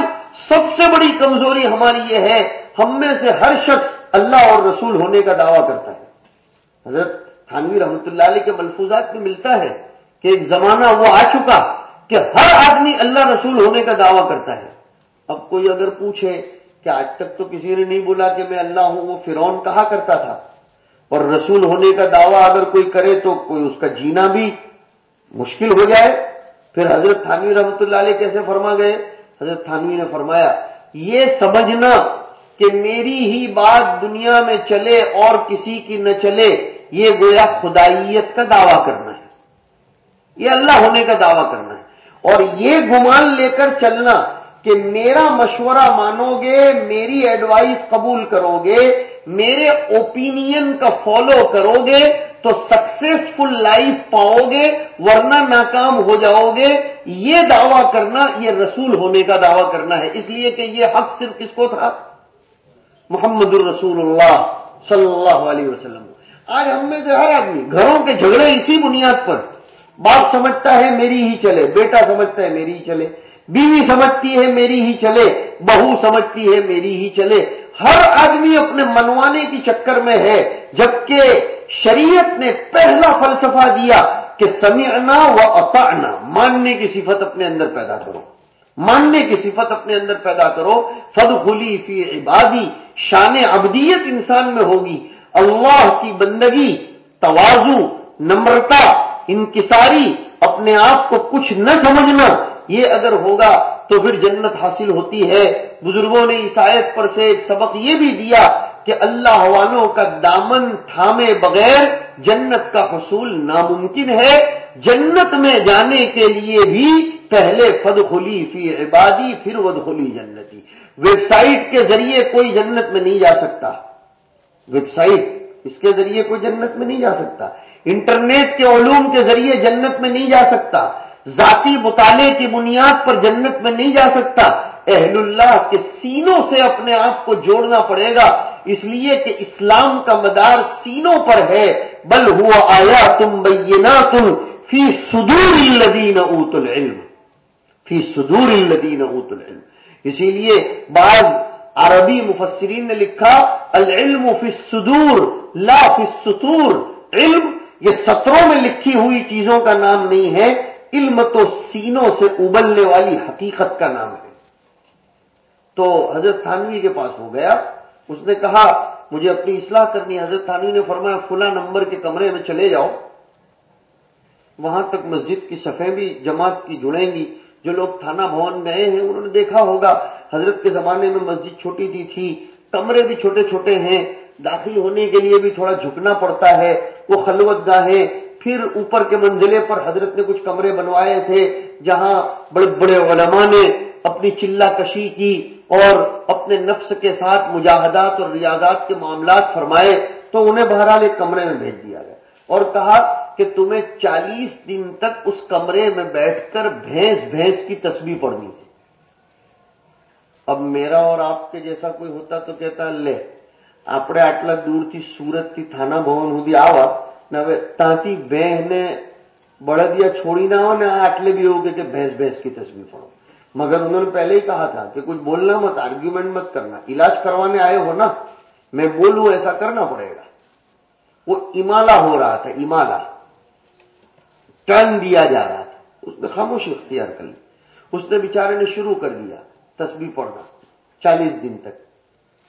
سب سے بڑی کمزوری ہماری یہ ہے، ہم میں سے ہر شخص اللہ اور رسول ہونے کا دعویٰ کرتا ہے۔ حضرت خانوی رحمتہ اللہ علیہ کے ملفوظات میں ملتا ہے کہ ایک زمانہ وہ آ چکا کہ ہر آدمی اللہ رسول ہونے کا دعویٰ کرتا ہے۔ اب کوئی اگر پوچھے کہ آج تک تو کسی نے نہیں بولا کہ میں اللہ ہوں، وہ فرون کہا کرتا تھا۔ اور رسول ہونے کا دعویٰ اگر کوئی کرے تو کوئی اس کا جینا بھی مشکل ہو جائے۔ پھر حضرت تھانوی رحمت اللہ علیہ کیسے فرما گئے؟ حضرت تھانوی نے فرمایا، یہ سمجھنا کہ میری ہی بات دنیا میں چلے اور کسی کی نہ چلے، یہ گویا خدائیت کا دعویٰ کرنا ہے۔ یہ اللہ ہونے کا دعویٰ کرنا ہے۔ اور یہ گمان لے کر چلنا کہ میرا مشورہ مانو گے میری ایڈوائس قبول کرو گے میرے اوپینین کا فالو کرو گے تو سکسیسفل لائف پاؤ گے ورنہ ناکام ہو جاؤ گے یہ دعویٰ کرنا، یہ رسول ہونے کا دعویٰ کرنا ہے۔ اس لیے کہ یہ حق صرف کس کو تھا؟ محمد الرسول اللہ صلی اللہ علیہ وسلم آج ہم میں سے ہر آدمی، گھروں کے جھگڑے اسی بنیاد پر۔ باپ سمجھتا ہے میری ہی چلے، بیٹا سمجھتا ہے میری ہی چلے۔ بیوی سمجھتی ہے میری ہی چلے، بہو سمجھتی ہے میری ہی چلے۔ ہر آدمی اپنے منوانے کی چکر میں ہے، جبکہ شریعت نے پہلا فلسفہ دیا کہ سمعنا و اطعنا، ماننے کی صفت اپنے اندر پیدا کرو۔ ماننے کی صفت اپنے اندر پیدا کرو۔ فد خلی فی عبادی شان ابدیت انسان میں ہوگی۔ اللہ کی بندگی، توازو، نمرتا، انکساری، اپنے آپ کو کچھ نہ سمجھنا یہ اگر ہوگا تو پھر جنت حاصل ہوتی ہے۔ بزرگوں نے عیسائیت پر سے ایک سبق یہ بھی دیا کہ اللہ والوں کا دامن تھامے بغیر جنت کا حصول ناممکن ہے۔ جنت میں جانے کے لیے بھی پہلے فد خلی فی عبادی، پھر ود خلی جنتی۔ ویب سائٹ کے ذریعے کوئی جنت میں نہیں جا سکتا۔ ویب سائٹ، اس کے ذریعے کوئی جنت میں نہیں جا سکتا۔ انٹرنیٹ کے علوم کے ذریعے جنت میں نہیں جا سکتا۔ ذاتی مطالعے کی بنیاد پر جنت میں نہیں جا سکتا۔ اہل اللہ کے سینوں سے اپنے آپ کو جوڑنا پڑے گا۔ اس لیے کہ اسلام کا مدار سینوں پر ہے۔ بل ہوا آیا تم بینا تم فی سدور الدین اوت العلم۔ فی سدور الدین اوت العلم۔ اسی لیے بعض عربی مفسرین نے لکھا، العلم فی الصدور، لا فی السطور۔ علم یہ سطروں میں لکھی ہوئی چیزوں کا نام نہیں ہے۔ علم تو سینوں سے ابلنے والی حقیقت کا نام ہے۔ تو حضرت تھانوی کے پاس ہو گیا۔ اس نے کہا، مجھے اپنی اصلاح کرنی حضرت تھانوی نے فرمایا، فلاں نمبر کے کمرے میں چلے جاؤ۔ وہاں تک مسجد کی صفیں بھی، جماعت کی جڑیں گی۔ جو لوگ تھانہ بھون گئے ہیں، انہوں نے دیکھا ہوگا۔ حضرت کے زمانے میں مسجد چھوٹی سی تھی، کمرے بھی چھوٹے چھوٹے ہیں۔ داخل ہونے کے لیے بھی تھوڑا جھکنا پڑتا ہے۔ وہ خلوت گاہیں پھر اوپر کے منزلے پر حضرت نے کچھ کمرے بنوائے تھے جہاں بڑے بڑے علماء نے اپنی چلا کشی کی اور اپنے نفس کے ساتھ مجاہدات اور ریاضات کے معاملات فرمائے تو انہیں بہرحال ایک کمرے میں بھیج دیا گیا اور کہا کہ تمہیں چالیس دن تک اس کمرے میں بیٹھ کر بھینس بھینس کی تسبیح پڑھنی تھی اب میرا اور آپ کے جیسا کوئی ہوتا تو کہتا لے આપણે આટલા દૂરથી સુરતથી થાના ભવન સુધી આવા نہ تانتی بہ نے بڑا دیا چھوڑی نہ ہو، نہ آٹلے بھی ہوگے کہ بھینس بھینس کی تصویر پڑھو۔ مگر انہوں نے پہلے ہی کہا تھا کہ کچھ بولنا مت آرگیومنٹ مت کرنا۔ علاج کروانے آئے ہو نا، میں بولوں ایسا کرنا پڑے گا۔ وہ امالا ہو رہا تھا امالا ٹرن دیا جا رہا تھا۔ اس نے خاموش اختیار کر لی۔ اس نے بیچارے نے شروع کر دیا تصویر پڑھنا، چالیس دن تک۔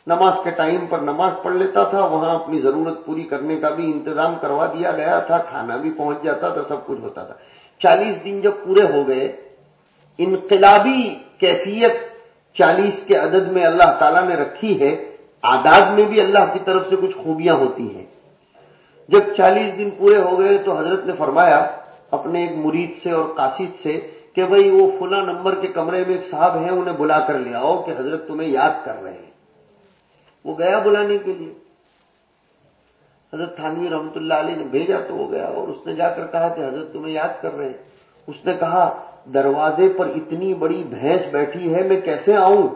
نماز کے ٹائم پر نماز پڑھ لیتا تھا، وہاں اپنی ضرورت پوری کرنے کا بھی انتظام کروا دیا گیا تھا، کھانا بھی پہنچ جاتا تھا، سب کچھ ہوتا تھا۔ چالیس دن جب پورے ہو گئے، انقلابی کیفیت چالیس کے عدد میں اللہ تعالیٰ نے رکھی ہے۔ آداد میں بھی اللہ کی طرف سے کچھ خوبیاں ہوتی ہیں۔ جب چالیس دن پورے ہو گئے تو حضرت نے فرمایا، اپنے ایک مرید سے اور قاصد سے کہ بھائی وہ فلاں نمبر کے کمرے میں ایک صاحب ہیں، انہیں بلا کر لے آؤ کہ حضرت تمہیں یاد کر رہے ہیں۔ وہ گیا بلانے کے لیے۔ حضرت تھانوی رحمت اللہ علیہ نے بھیجا تو وہ گیا اور اس نے جا کر کہا کہ حضرت تمہیں یاد کر رہے ہیں۔ اس نے کہا، دروازے پر اتنی بڑی بھینس بیٹھی ہے، میں کیسے آؤں؟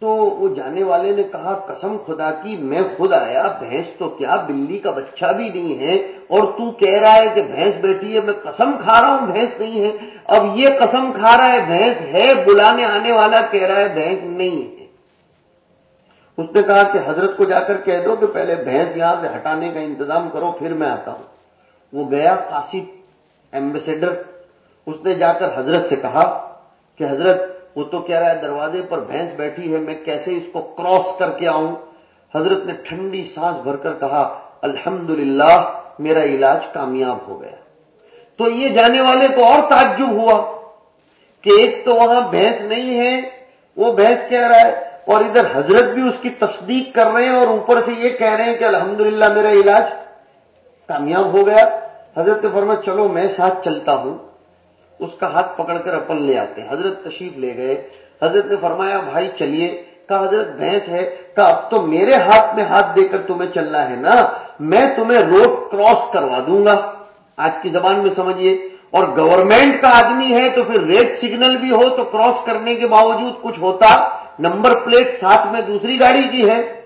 تو وہ جانے والے نے کہا، قسم خدا کی، میں خود آیا، بھینس تو کیا بلی کا بچہ بھی نہیں ہے اور تو کہہ رہا ہے کہ بھینس بیٹھی ہے، میں قسم کھا رہا ہوں، بھینس نہیں ہے۔ اب یہ قسم کھا رہا ہے، بھینس ہے، بلانے آنے والا کہہ رہا ہے، بھینس نہیں ہے۔ اس نے کہا کہ حضرت کو جا کر کہہ دو کہ پہلے بھینس یہاں سے ہٹانے کا انتظام کرو، پھر میں آتا ہوں۔ وہ گیا کاسی ایمبیسڈر اس نے جا کر حضرت سے کہا کہ حضرت، وہ تو کہہ رہا ہے دروازے پر بھینس بیٹھی ہے، میں کیسے اس کو کراس کر کے آؤں؟ حضرت نے ٹھنڈی سانس بھر کر کہا الحمد میرا علاج کامیاب ہو گیا۔ تو یہ جانے والے کو اور تعجب ہوا کہ ایک تو وہاں بھینس نہیں ہے، وہ بھینس کہہ رہا ہے اور ادھر حضرت بھی اس کی تصدیق کر رہے ہیں اور اوپر سے یہ کہہ رہے ہیں کہ الحمدللہ میرا علاج کامیاب ہو گیا۔ حضرت فرما چلو میں ساتھ چلتا ہوں۔ اس کا ہاتھ پکڑ کر اپن لے آتے حضرت تشریف لے گئے۔ حضرت نے فرمایا، بھائی چلیے۔ کہا، حضرت بھینس ہے۔ کہا، اب تو میرے ہاتھ میں ہاتھ دے کر تمہیں چلنا ہے نا؟ میں تمہیں روڈ کراس کروا دوں گا۔ آج کی زبان میں سمجھیے۔ اور گورنمنٹ کا آدمی ہے تو پھر ریڈ سگنل بھی ہو تو کراس کرنے کے باوجود کچھ ہوتا۔ نمبر پلیٹ ساتھ میں دوسری گاڑی کی ہے،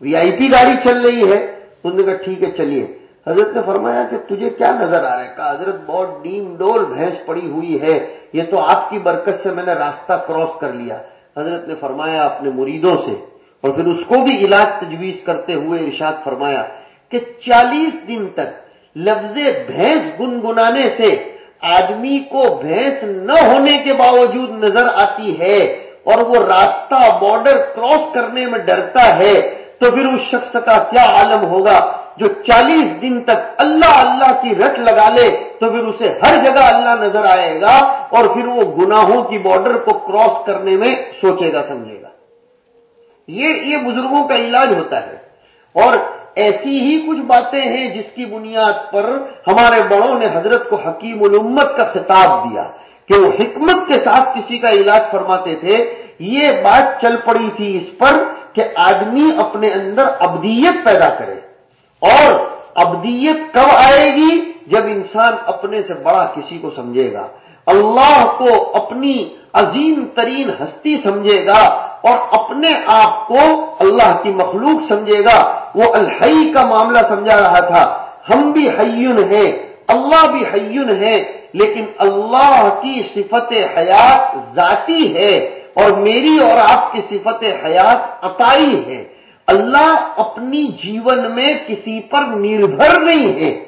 وی آئی پی گاڑی چل رہی ہے۔ انہوں نے کہا، ٹھیک ہے، چلیے۔ حضرت نے فرمایا کہ تجھے کیا نظر آ رہا ہے؟ کہا، حضرت، بہت ڈیم ڈول بھینس پڑی ہوئی ہے۔ یہ تو آپ کی برکت سے میں نے راستہ کراس کر لیا۔ حضرت نے فرمایا اپنے مریدوں سے۔ اور پھر اس کو بھی علاج تجویز کرتے ہوئے ارشاد فرمایا کہ چالیس دن تک لفظ بھینس گنگنانے سے آدمی کو بھینس نہ ہونے کے باوجود نظر آتی ہے۔ اور وہ راستہ بارڈر کراس کرنے میں ڈرتا ہے، تو پھر اس شخص کا کیا عالم ہوگا؟ جو چالیس دن تک اللہ اللہ کی رٹ لگا لے، تو پھر اسے ہر جگہ اللہ نظر آئے گا اور پھر وہ گناہوں کی بارڈر کو کراس کرنے میں سوچے گا، سمجھے گا۔ یہ یہ بزرگوں کا علاج ہوتا ہے۔ اور ایسی ہی کچھ باتیں ہیں جس کی بنیاد پر ہمارے بڑوں نے حضرت کو حکیم الامت کا خطاب دیا۔ کہ وہ حکمت کے ساتھ کسی کا علاج فرماتے تھے، یہ بات چل پڑی تھی اس پر کہ آدمی اپنے اندر ابدیت پیدا کرے۔ اور ابدیت کب آئے گی؟ جب انسان اپنے سے بڑا کسی کو سمجھے گا۔ اللہ کو اپنی عظیم ترین ہستی سمجھے گا اور اپنے آپ کو اللہ کی مخلوق سمجھے گا۔ وہ الحی کا معاملہ سمجھا رہا تھا۔ ہم بھی حیون ہیں، اللہ بھی حیون ہے لیکن اللہ کی صفت حیات ذاتی ہے اور میری اور آپ کی صفت حیات عطائی ہے۔ اللہ اپنی جیون میں کسی پر نربھر نہیں ہے۔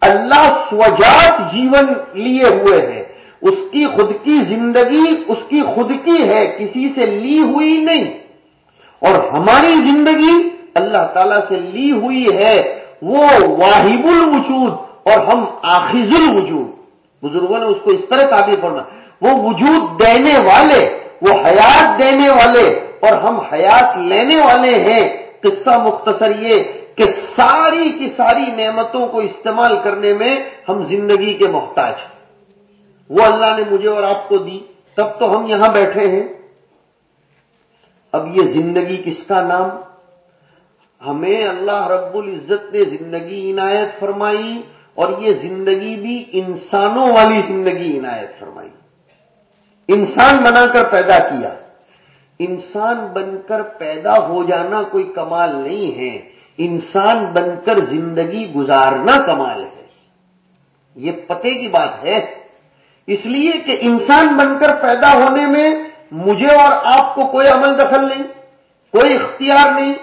اللہ سوجات جیون لیے ہوئے ہے۔ اس کی خود کی زندگی اس کی خود کی ہے، کسی سے لی ہوئی نہیں۔ اور ہماری زندگی اللہ تعالی سے لی ہوئی ہے۔ وہ واہب الوجود اور ہم آخذ الوجود۔ بزرگوں نے اس کو اس طرح تعبیر فرما وہ وجود دینے والے، وہ حیات دینے والے اور ہم حیات لینے والے ہیں، قصہ مختصر یہ کہ ساری کی ساری نعمتوں کو استعمال کرنے میں ہم زندگی کے محتاج ہیں۔ وہ اللہ نے مجھے اور آپ کو دی، تب تو ہم یہاں بیٹھے ہیں۔ اب یہ زندگی کس کا نام؟ ہمیں اللہ رب العزت نے زندگی عنایت فرمائی اور یہ زندگی بھی انسانوں والی زندگی عنایت فرمائی۔ انسان بنا کر پیدا کیا۔ انسان بن کر پیدا ہو جانا کوئی کمال نہیں ہے۔ انسان بن کر زندگی گزارنا کمال ہے۔ یہ پتے کی بات ہے۔ اس لیے کہ انسان بن کر پیدا ہونے میں مجھے اور آپ کو کوئی عمل دخل نہیں، کوئی اختیار نہیں۔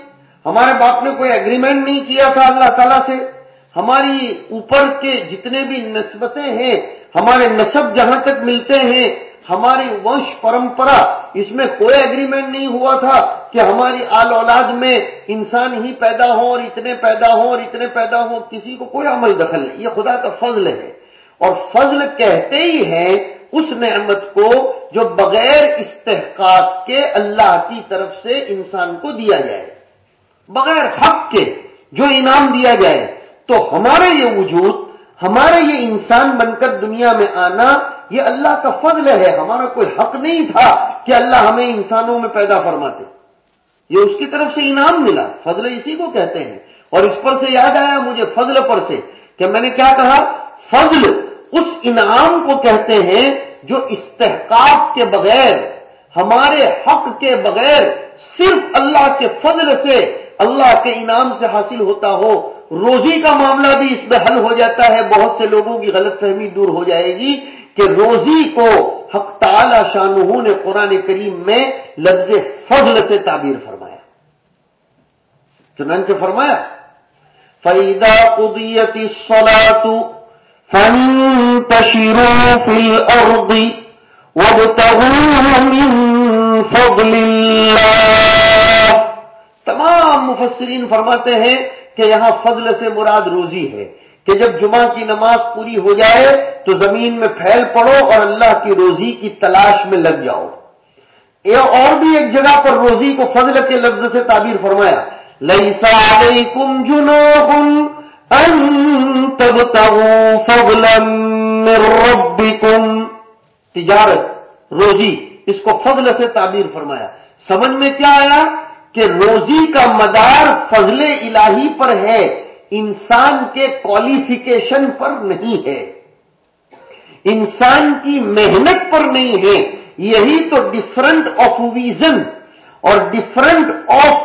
ہمارے باپ نے کوئی اگریمنٹ نہیں کیا تھا اللہ تعالیٰ سے۔ ہماری اوپر کے جتنے بھی نسبتیں ہیں، ہمارے نصب جہاں تک ملتے ہیں، ہماری ونش پرمپرا، اس میں کوئی اگریمنٹ نہیں ہوا تھا کہ ہماری آل اولاد میں انسان ہی پیدا ہو اور اتنے پیدا ہو اور اتنے پیدا ہو کسی کو کوئی عمل دخل نہیں۔ یہ خدا کا فضل ہے۔ اور فضل کہتے ہی ہیں اس نعمت کو جو بغیر استحقاق کے اللہ کی طرف سے انسان کو دیا جائے۔ بغیر حق کے جو انعام دیا جائے۔ تو ہمارا یہ وجود ہمارا یہ انسان بن کر دنیا میں آنا، یہ اللہ کا فضل ہے، ہمارا کوئی حق نہیں تھا کہ اللہ ہمیں انسانوں میں پیدا فرماتے۔ یہ اس کی طرف سے انعام ملا، فضل اسی کو کہتے ہیں۔ اور اس پر سے یاد آیا مجھے فضل پر سے، کہ میں نے کیا کہا؟ فضل اس انعام کو کہتے ہیں جو استحقاق کے بغیر، ہمارے حق کے بغیر صرف اللہ کے فضل سے اللہ کے انعام سے حاصل ہوتا ہو، روزی کا معاملہ بھی اس میں حل ہو جاتا ہے، بہت سے لوگوں کی غلط فہمی دور ہو جائے گی کہ روزی کو حق تعالی شاہ نے قرآن کریم میں لفظ فضل سے تعبیر فرمایا۔ چنانچہ فرمایا فیدا قدیتی سولہ فی الارض وابتغوا من فضل اللہ تمام مفسرین فرماتے ہیں کہ یہاں فضل سے مراد روزی ہے کہ جب جمعہ کی نماز پوری ہو جائے تو زمین میں پھیل پڑو اور اللہ کی روزی کی تلاش میں لگ جاؤ۔ اور بھی ایک جگہ پر روزی کو فضل کے لفظ سے تعبیر فرمایا۔ لئی سارے کم جنو تجارت، روزی، اس کو فضل سے تعبیر فرمایا۔ سمجھ میں کیا آیا؟ کہ روزی کا مدار فضل الہی پر ہے، انسان کے کوالیفیکیشن پر نہیں ہے۔ انسان کی محنت پر نہیں ہے۔ یہی تو ڈفرنٹ آف ویژن اور ڈفرنٹ آف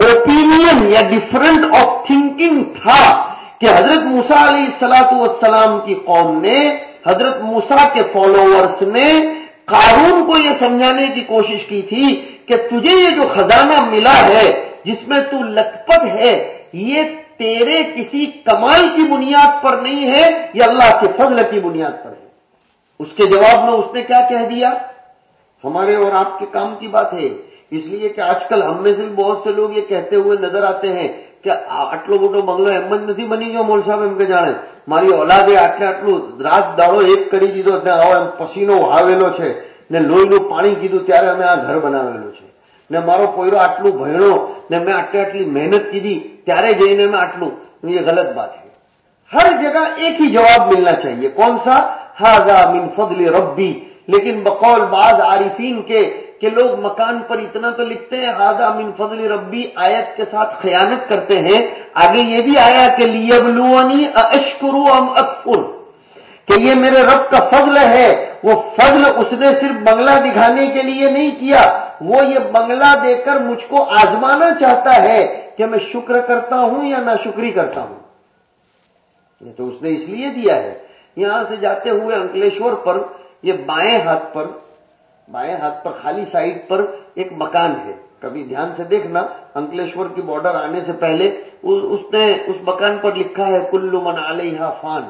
اوپین یا ڈفرنٹ آف تھنکنگ تھا کہ حضرت موسا علیہ السلاط والسلام کی قوم نے، حضرت موسا کے فالوورس نے قارون کو یہ سمجھانے کی کوشش کی تھی کہ تجھے یہ جو خزانہ ملا ہے جس میں تو لکھپت ہے یہ تیرے کسی کمال کی بنیاد پر نہیں ہے یہ اللہ کے فضل کی بنیاد پر ہے اس کے جواب میں اس نے کیا کہہ دیا ہمارے اور آپ کے کام کی بات ہے اس لیے کہ آج کل ہم میں سے بھی بہت سے لوگ یہ کہتے ہوئے نظر آتے ہیں کہ آٹلو موٹو بنگلو احمد نہیں بنی گیا مول صاحب کے جانے મારી ઓલાદે આટલે આટલું રાત દાડો એક કરી દીધો ત્યાં આવો એમ પસીનો વહાવેલો છે ને લોહીનું પાણી કીધું ત્યારે અમે આ ઘર બનાવેલું છે. ને મારો કોયરો આટલું ભયણો ને મેં આટલી આટલી મહેનત કીધી، ત્યારે જઈને મેં આટલું. یہ غلط بات ہے ہر جگہ ایک ہی جواب ملنا چاہیے کون سا ہاضا من فضل ربی لیکن بقول بعض عارفین کے کہ لوگ مکان پر اتنا تو لکھتے ہیں ہاضا من فضل ربی آیت کے ساتھ خیانت کرتے ہیں آگے یہ بھی آیا کہ لیبلونی اشکرو ام اکفر کہ یہ میرے رب کا فضل ہے، وہ فضل اس نے صرف بنگلہ دکھانے کے لیے نہیں کیا، وہ یہ بنگلہ دے کر مجھ کو آزمانا چاہتا ہے کہ میں شکر کرتا ہوں یا نہ شکری کرتا ہوں۔ یہ تو اس نے اس لیے دیا ہے۔ یہاں سے جاتے ہوئے انکلشور پر، یہ بائیں ہاتھ پر، بائیں ہاتھ پر خالی سائڈ پر ایک مکان ہے۔ کبھی دھیان سے دیکھنا انکلشور کی بارڈر آنے سے پہلے، اس نے اس مکان پر لکھا ہے کلو من علیہ فان۔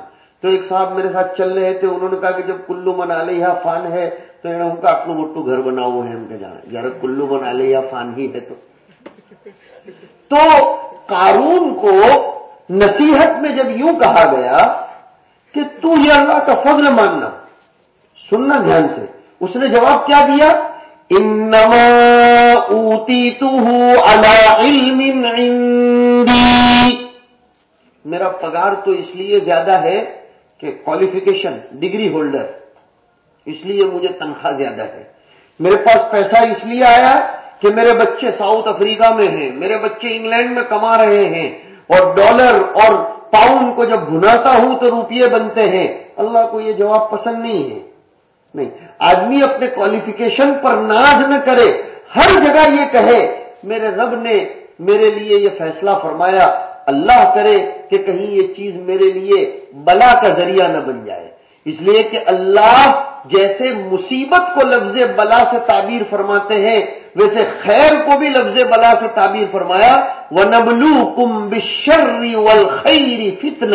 تو ایک صاحب میرے ساتھ چل رہے تھے، انہوں نے کہا کہ جب کلو منا لے فان ہے، تو ان کا اپنا مٹو گھر بنا ہوا ہے ان کے جہاں جی، یار کلو منا لے فان ہی ہے تو۔ تو قارون کو نصیحت میں جب یوں کہا گیا کہ تو یہ اللہ کا فضل ماننا، سننا دھیان سے، اس نے جواب کیا دیا؟ انما على علم عندي میرا پگار تو اس لیے زیادہ ہے کہ کوالیفیکیشن ڈگری ہولڈر اس لیے مجھے تنخواہ زیادہ ہے۔ میرے پاس پیسہ اس لیے آیا کہ میرے بچے ساؤتھ افریقہ میں ہیں، میرے بچے انگلینڈ میں کما رہے ہیں اور ڈالر اور پاؤنڈ کو جب بھناتا ہوں تو روپیے بنتے ہیں۔ اللہ کو یہ جواب پسند نہیں ہے۔ نہیں، آدمی اپنے کوالیفیکیشن پر ناز نہ کرے، ہر جگہ یہ کہے، میرے رب نے میرے لیے یہ فیصلہ فرمایا اللہ کرے کہ کہیں یہ چیز میرے لیے بلا کا ذریعہ نہ بن جائے۔ اس لیے کہ اللہ جیسے مصیبت کو لفظ بلا سے تعبیر فرماتے ہیں، ویسے خیر کو بھی لفظ بلا سے تعبیر فرمایا وہ نبلو کم بشری خیری فتن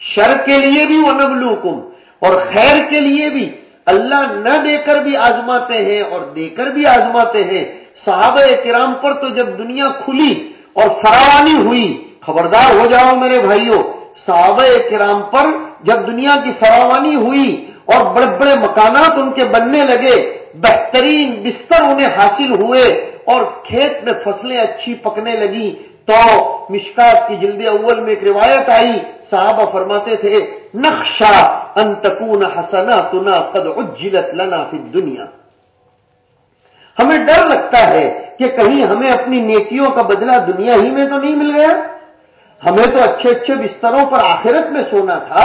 شر کے لیے بھی وہ نبلو کم اور خیر کے لیے بھی۔ اللہ نہ دے کر بھی آزماتے ہیں اور دے کر بھی آزماتے ہیں۔ صحابہ کرام پر تو جب دنیا کھلی اور فراوانی ہوئی۔ خبردار ہو جاؤ میرے بھائیوں صحابہ کرام پر جب دنیا کی فراوانی ہوئی اور بڑے بڑے مکانات ان کے بننے لگے، بہترین بستر انہیں حاصل ہوئے اور کھیت میں فصلیں اچھی پکنے لگی تو مشکات کی جلد اول میں ایک روایت آئی۔ صحابہ فرماتے تھے نقشہ انتقون حسنا تنا قد اجلت لنا فی دنیا ہمیں ڈر لگتا ہے کہ کہیں ہمیں اپنی نیکیوں کا بدلہ دنیا ہی میں تو نہیں مل گیا۔ ہمیں تو اچھے اچھے بستروں پر آخرت میں سونا تھا۔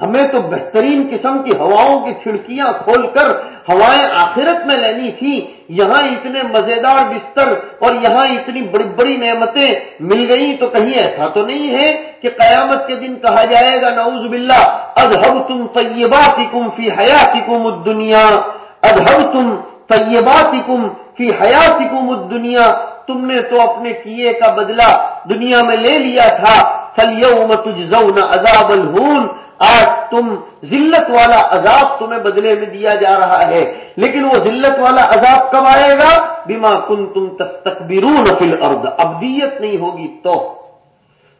ہمیں تو بہترین قسم کی ہواؤں کی کھڑکیاں کھول کر ہوائیں آخرت میں لینی تھی۔ یہاں اتنے مزیدار بستر اور یہاں اتنی بڑی بڑی نعمتیں مل گئی تو کہیں ایسا تو نہیں ہے کہ قیامت کے دن کہا جائے گا، نعوذ باللہ ادہب تم طیبات فی حیاتی کم دنیا ادہب تم طیبات کم فی حیاتی کم دنیا تم نے تو اپنے کیے کا بدلہ دنیا میں لے لیا تھا فلیوم تجزون عذاب الہون آج تم ذلت والا عذاب تمہیں بدلے میں دیا جا رہا ہے۔ لیکن وہ ذلت والا عذاب کب آئے گا؟ بیما کن تم تستکبرون فی الارض ابدیت نہیں ہوگی تو۔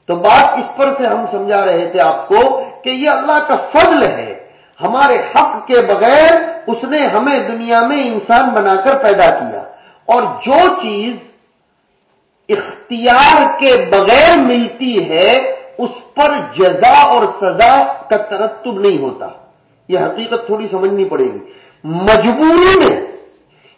تو بات اس پر سے ہم سمجھا رہے تھے آپ کو کہ یہ اللہ کا فضل ہے۔ ہمارے حق کے بغیر اس نے ہمیں دنیا میں انسان بنا کر پیدا کیا۔ اور جو چیز اختیار کے بغیر ملتی ہے، اس پر جزا اور سزا کا ترتب نہیں ہوتا۔ یہ حقیقت تھوڑی سمجھنی پڑے گی۔ مجبوری میں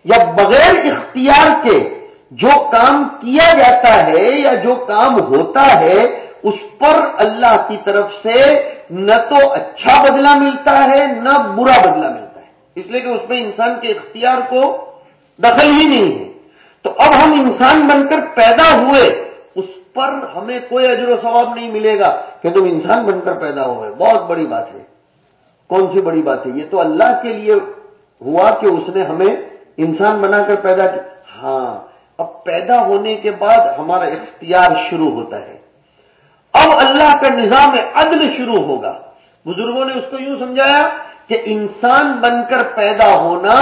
یا بغیر اختیار کے جو کام کیا جاتا ہے یا جو کام ہوتا ہے، اس پر اللہ کی طرف سے نہ تو اچھا بدلہ ملتا ہے، نہ برا بدلہ ملتا ہے۔ اس لیے کہ اس میں انسان کے اختیار کو دخل ہی نہیں ہے۔ تو اب ہم انسان بن کر پیدا ہوئے، اس پر ہمیں کوئی اجر و ثواب نہیں ملے گا۔ کہ تم انسان بن کر پیدا ہوئے بہت بڑی بات ہے۔ کون سی بڑی بات ہے؟ یہ تو اللہ کے لیے ہوا کہ اس نے ہمیں انسان بنا کر پیدا کیا۔ ہاں اب پیدا ہونے کے بعد ہمارا اختیار شروع ہوتا ہے۔ اب اللہ کا نظام عدل شروع ہوگا۔ بزرگوں نے اس کو یوں سمجھایا کہ انسان بن کر پیدا ہونا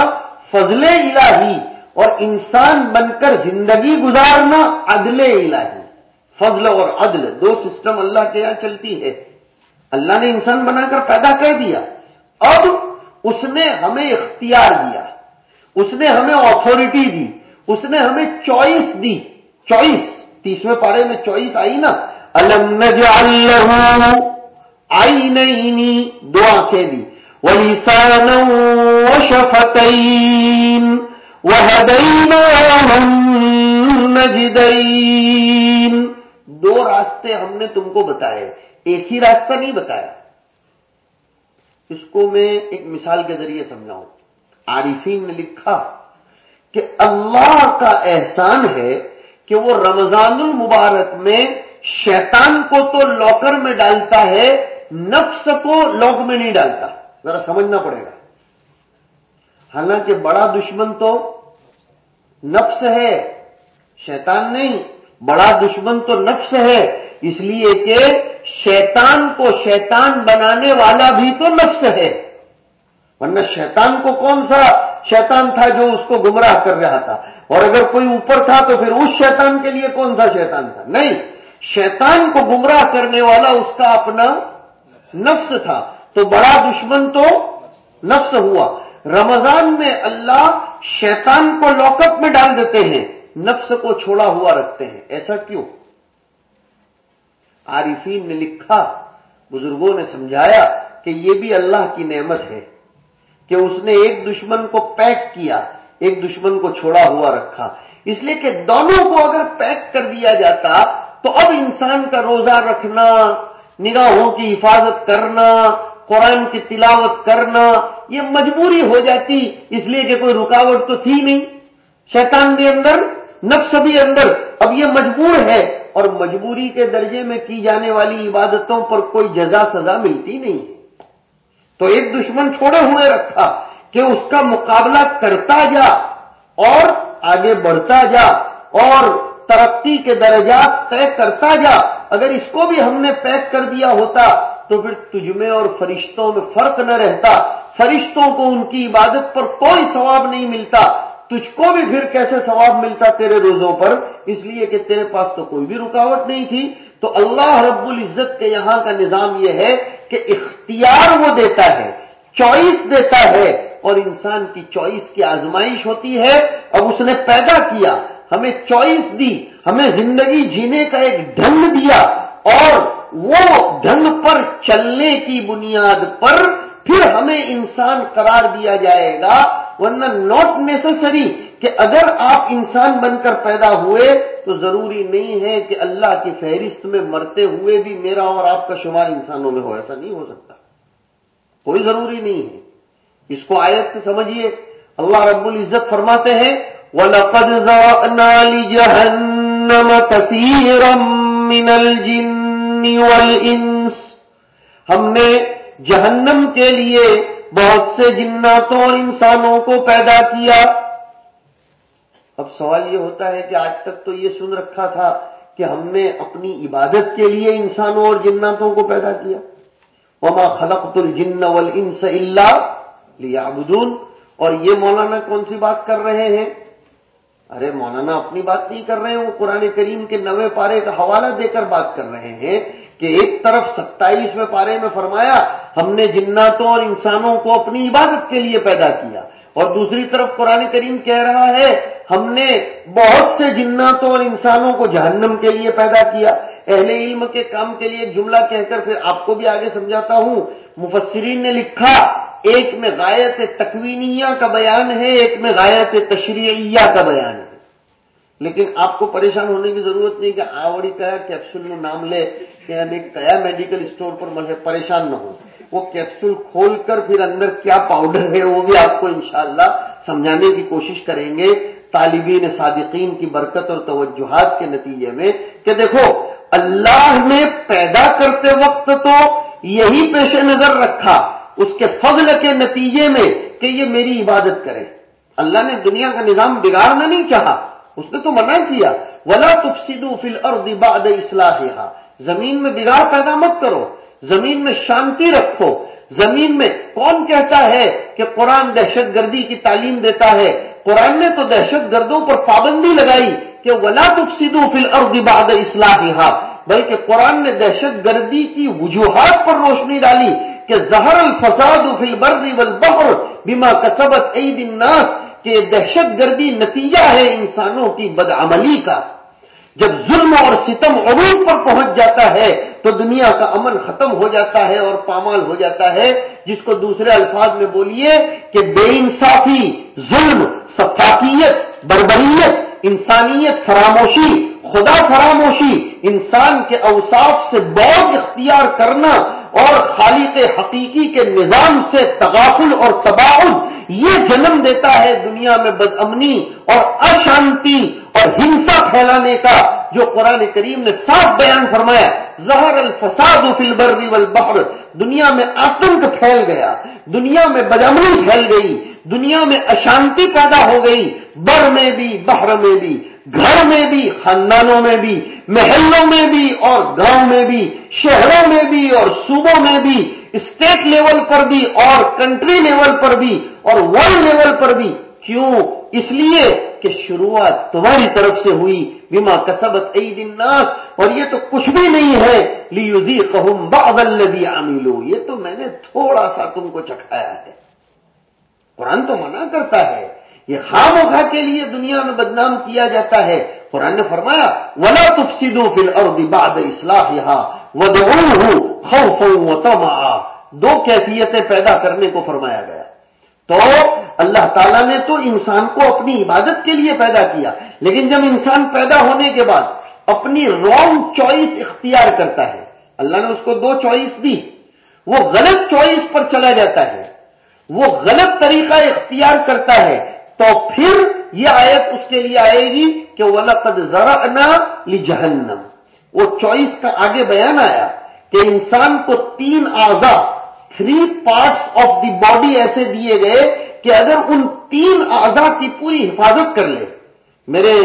فضل الہی اور انسان بن کر زندگی گزارنا عدل الہی۔ فضل اور عدل، دو سسٹم اللہ کے یہاں چلتی ہے۔ اللہ نے انسان بنا کر پیدا کر دیا۔ اب اس نے ہمیں اختیار دیا۔ اس نے ہمیں آتھورٹی دی۔ اس نے ہمیں چوائس دی۔ چوائس تیسویں پارے میں چوائس آئی نا۔ الم اللہ آئی نہیں دو آنکھیں دی۔ وہی سان شفتین دو راستے ہم نے تم کو بتائے ایک ہی راستہ نہیں بتایا۔ اس کو میں ایک مثال کے ذریعے سمجھاؤں۔ عارفین نے لکھا کہ اللہ کا احسان ہے کہ وہ رمضان المبارک میں شیطان کو تو لاکر میں ڈالتا ہے، نفس کو لاک میں نہیں ڈالتا۔ ذرا سمجھنا پڑے گا۔ حالانکہ بڑا دشمن تو نفس ہے، شیطان نہیں، بڑا دشمن تو نفس ہے، اس لیے کہ شیطان کو شیطان بنانے والا بھی تو نفس ہے۔ ورنہ شیطان کو کون سا شیطان تھا جو اس کو گمراہ کر رہا تھا؟ اور اگر کوئی اوپر تھا تو پھر اس شیطان کے لیے کون سا شیطان تھا؟ نہیں، شیطان کو گمراہ کرنے والا اس کا اپنا نفس تھا۔ تو بڑا دشمن تو نفس ہوا۔ رمضان میں اللہ شیطان کو لاک اپ میں ڈال دیتے ہیں، نفس کو چھوڑا ہوا رکھتے ہیں۔ ایسا کیوں؟ عارفین نے لکھا، بزرگوں نے سمجھایا کہ یہ بھی اللہ کی نعمت ہے کہ اس نے ایک دشمن کو پیک کیا، ایک دشمن کو چھوڑا ہوا رکھا۔ اس لیے کہ دونوں کو اگر پیک کر دیا جاتا تو اب انسان کا روزہ رکھنا، نگاہوں کی حفاظت کرنا قرآن کی تلاوت کرنا یہ مجبوری ہو جاتی، اس لیے کہ کوئی رکاوٹ تو تھی نہیں۔ شیطان بھی اندر، نفس بھی اندر۔ اب یہ مجبور ہے اور مجبوری کے درجے میں کی جانے والی عبادتوں پر کوئی جزا سزا ملتی نہیں۔ تو ایک دشمن چھوڑے ہوئے رکھا کہ اس کا مقابلہ کرتا جا اور آگے بڑھتا جا اور ترقی کے درجات طے کرتا جا۔ اگر اس کو بھی ہم نے پیک کر دیا ہوتا تو پھر تجھ میں اور فرشتوں میں فرق نہ رہتا۔ فرشتوں کو ان کی عبادت پر کوئی ثواب نہیں ملتا۔ تجھ کو بھی پھر کیسے ثواب ملتا تیرے روزوں پر؟ اس لیے کہ تیرے پاس تو کوئی بھی رکاوٹ نہیں تھی۔ تو اللہ رب العزت کے یہاں کا نظام یہ ہے کہ اختیار وہ دیتا ہے، چوائس دیتا ہے۔ اور انسان کی چوائس کی آزمائش ہوتی ہے۔ اب اس نے پیدا کیا، ہمیں چوائس دی، ہمیں زندگی جینے کا ایک ڈھنگ دیا۔ اور وہ ڈھنگ پر چلنے کی بنیاد پر پھر ہمیں انسان قرار دیا جائے گا، ورنہ ناٹ نیسسری کہ اگر آپ انسان بن کر پیدا ہوئے تو ضروری نہیں ہے کہ اللہ کی فہرست میں مرتے ہوئے بھی میرا اور آپ کا شمار انسانوں میں ہو، ایسا نہیں ہو سکتا۔ کوئی ضروری نہیں ہے۔ اس کو آیت سے سمجھیے۔ اللہ رب العزت فرماتے ہیں، وَلَقَدْ ذَرَأْنَا لِجَهَنَّمَ كَثِيرًا مِّنَ الْجِنِّ وَالْإِنسِ ہم نے جہنم کے لیے بہت سے جناتوں اور انسانوں کو پیدا کیا۔ اب سوال یہ ہوتا ہے کہ آج تک تو یہ سن رکھا تھا کہ ہم نے اپنی عبادت کے لیے انسانوں اور جناتوں کو پیدا کیا۔ وما خلقت الجن والانس الا لیعبدون اور یہ مولانا کون سی بات کر رہے ہیں؟ ارے مولانا، اپنی بات نہیں کر رہے ہیں وہ قرآن کریم کے نوے پارے کا حوالہ دے کر بات کر رہے ہیں کہ ایک طرف ستائیسویں پارے میں فرمایا، ہم نے جناتوں اور انسانوں کو اپنی عبادت کے لیے پیدا کیا۔ اور دوسری طرف قرآن کریم کہہ رہا ہے، ہم نے بہت سے جناتوں اور انسانوں کو جہنم کے لیے پیدا کیا۔ اہل علم کے کام کے لیے جملہ کہہ کر پھر آپ کو بھی آگے سمجھاتا ہوں۔ مفسرین نے لکھا ایک میں غایت تکوینیہ کا بیان ہے، ایک میں غایت تشریعیہ کا بیان ہے۔ لیکن آپ کو پریشان ہونے کی ضرورت نہیں کہ آوڑی کا کیپسول میں نام لے یعنی کیا میڈیکل اسٹور پر پریشان نہ ہو وہ کیپسول کھول کر پھر اندر کیا پاؤڈر ہے وہ بھی آپ کو انشاءاللہ سمجھانے کی کوشش کریں گے۔ طالبین صادقین کی برکت اور توجہات کے نتیجے میں کہ دیکھو، اللہ نے پیدا کرتے وقت تو یہی پیش نظر رکھا۔ اس کے فضل کے نتیجے میں کہ یہ میری عبادت کرے۔ اللہ نے دنیا کا نظام بگاڑنا نہیں چاہا، اس نے تو منع کیا۔ ولا تفسدوا فی الارض بعد اصلاحها زمین میں بگاڑ پیدا مت کرو۔ زمین میں شانتی رکھو۔ زمین میں کون کہتا ہے کہ قرآن دہشت گردی کی تعلیم دیتا ہے؟ قرآن نے تو دہشت گردوں پر پابندی لگائی کہ ولا تفسدوا فی الارض بعد اصلاحها بلکہ قرآن نے دہشت گردی کی وجوہات پر روشنی ڈالی کہ زہر الفساد فی البر والبحر بما کسبت عید الناس، کہ دہشت گردی نتیجہ ہے انسانوں کی بدعملی کا۔ جب ظلم اور ستم عروج پر پہنچ جاتا ہے، تو دنیا کا امن ختم ہو جاتا ہے اور پامال ہو جاتا ہے، جس کو دوسرے الفاظ میں بولیے کہ بے انصافی، ظلم، صفاقیت، بربریت، انسانیت، فراموشی خدا فراموشی انسان کے اوصاف سے بہت اختیار کرنا اور خالق حقیقی کے نظام سے تغافل اور تباعد، یہ جنم دیتا ہے دنیا میں بدامنی اور اشانتی اور ہنسا پھیلانے کا، جو قرآن کریم نے صاف بیان فرمایا زہر الفساد فی البر والبحر، دنیا میں آتنک پھیل گیا، دنیا میں بدامنی پھیل گئی، دنیا میں اشانتی پیدا ہو گئی، بر میں بھی، بحر میں بھی۔ گھر میں بھی، خاندانوں میں بھی، محلوں میں بھی اور گاؤں میں بھی، شہروں میں بھی اور صوبوں میں بھی، اسٹیٹ لیول پر بھی اور کنٹری لیول پر بھی اور ورلڈ لیول پر بھی۔ کیوں؟ اس لیے کہ شروعات تمہاری طرف سے ہوئی۔ بیما کسبت عید الناس۔ اور یہ تو کچھ بھی نہیں ہے۔ لیوزی قہم بابلبی عاملو یہ تو میں نے تھوڑا سا تم کو چکھایا ہے۔ قرآن تو منع کرتا ہے۔ یہ ہاں خام خواہ کے لیے دنیا میں بدنام کیا جاتا ہے۔ قرآن نے فرمایا، ولا تفسدو فی الارض بعد اصلاحها ودعوه خوفا وطمعا۔ دو کیفیتیں پیدا کرنے کو فرمایا گیا۔ تو اللہ تعالیٰ نے تو انسان کو اپنی عبادت کے لیے پیدا کیا، لیکن جب انسان پیدا ہونے کے بعد اپنی رانگ چوائس اختیار کرتا ہے، اللہ نے اس کو دو چوائس دی۔ وہ غلط چوائس پر چلا جاتا ہے، وہ غلط طریقہ اختیار کرتا ہے۔ تو پھر یہ آیت اس کے لیے آئے گی کہ وہ قد ذرا لی جہنم وہ چوائس کا آگے بیان آیا کہ انسان کو تین آزاد three parts of the body ایسے دیے گئے کہ اگر ان تین اعضا کی پوری حفاظت کر لے۔ میرے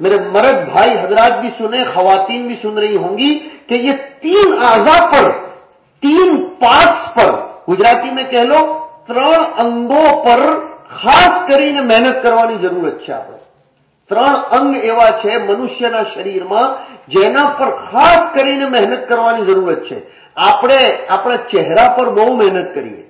میرے مرد بھائی حضرات بھی سنے خواتین بھی سن رہی ہوں گی کہ یہ تین اعضا پر، تین پارٹس پر، گجراتی میں کہہ لو، ترن انگوں پر خاص કરીને મહેનત કરવાની જરૂરત છે આપણે ત્રણ અંગ એવા છે મનુષ્યના શરીરમાં જેના પર ખાસ કરીને મહેનત કરવાની જરૂરત છે આપણે આપણા ચહેરા પર બહુ મહેનત કરીએ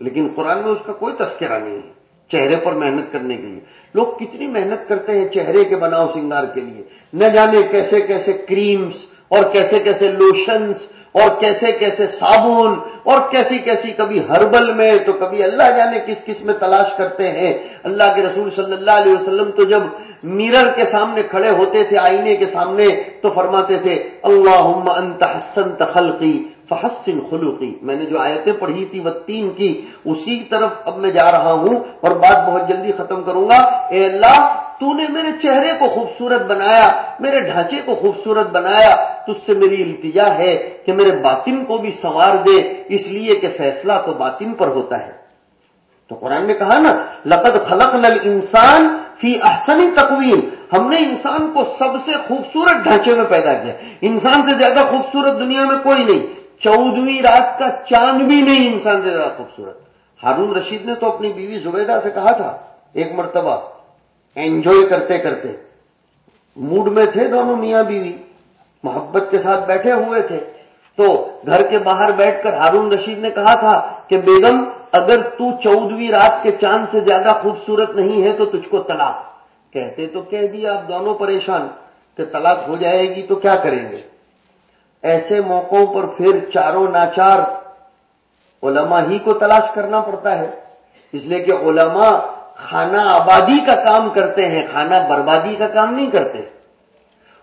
لیکن قرآن میں اس کا کوئی تذکرہ نہیں ہے چہرے پر محنت کرنے کے لیے لوگ کتنی محنت کرتے ہیں چہرے کے بناؤ سنگار کے لیے نہ جانے کیسے کیسے کریمز اور کیسے کیسے لوشنز اور کیسے کیسے صابن اور کیسی کیسی کبھی ہربل میں تو کبھی اللہ جانے کس کس میں تلاش کرتے ہیں۔ اللہ کے رسول صلی اللہ علیہ وسلم تو جب میرر کے سامنے کھڑے ہوتے تھے، آئینے کے سامنے تو فرماتے تھے اللہ انت حسن تخلقی فحسن خلوقی میں نے جو آیتیں پڑھی تھی وہ تین کی، اسی طرف اب میں جا رہا ہوں اور بات بہت جلدی ختم کروں گا۔ اے اللہ، تو نے میرے چہرے کو خوبصورت بنایا، میرے ڈھانچے کو خوبصورت بنایا، تجھ سے میری التجا ہے کہ میرے باطن کو بھی سنوار دے، اس لیے کہ فیصلہ تو باطن پر ہوتا ہے۔ تو قرآن نے کہا نا، لقد خلق نل انسان فی احسنی تقویم۔ ہم نے انسان کو سب سے خوبصورت ڈھانچے میں پیدا کیا۔ انسان سے زیادہ خوبصورت دنیا میں کوئی نہیں۔ چودہویں رات کا چاند بھی نہیں انسان سے زیادہ خوبصورت ہارون رشید نے تو اپنی بیوی زبیدہ سے کہا تھا، ایک مرتبہ انجوائے کرتے کرتے۔ موڈ میں تھے دونوں میاں بیوی، محبت کے ساتھ بیٹھے ہوئے تھے۔ تو گھر کے باہر بیٹھ کر ہارون رشید نے کہا تھا کہ، بیگم، اگر تو چودہویں رات کے چاند سے زیادہ خوبصورت نہیں ہے تو تجھ کو طلاق۔ کہتے تو کہہ دیا، آپ دونوں پریشان، کہ طلاق ہو جائے گی تو کیا کریں گے؟ ایسے موقعوں پر پھر چاروں ناچار علماء ہی کو تلاش کرنا پڑتا ہے۔ اس لیے کہ علماء کھانا آبادی کا کام کرتے ہیں کھانا بربادی کا کام نہیں کرتے۔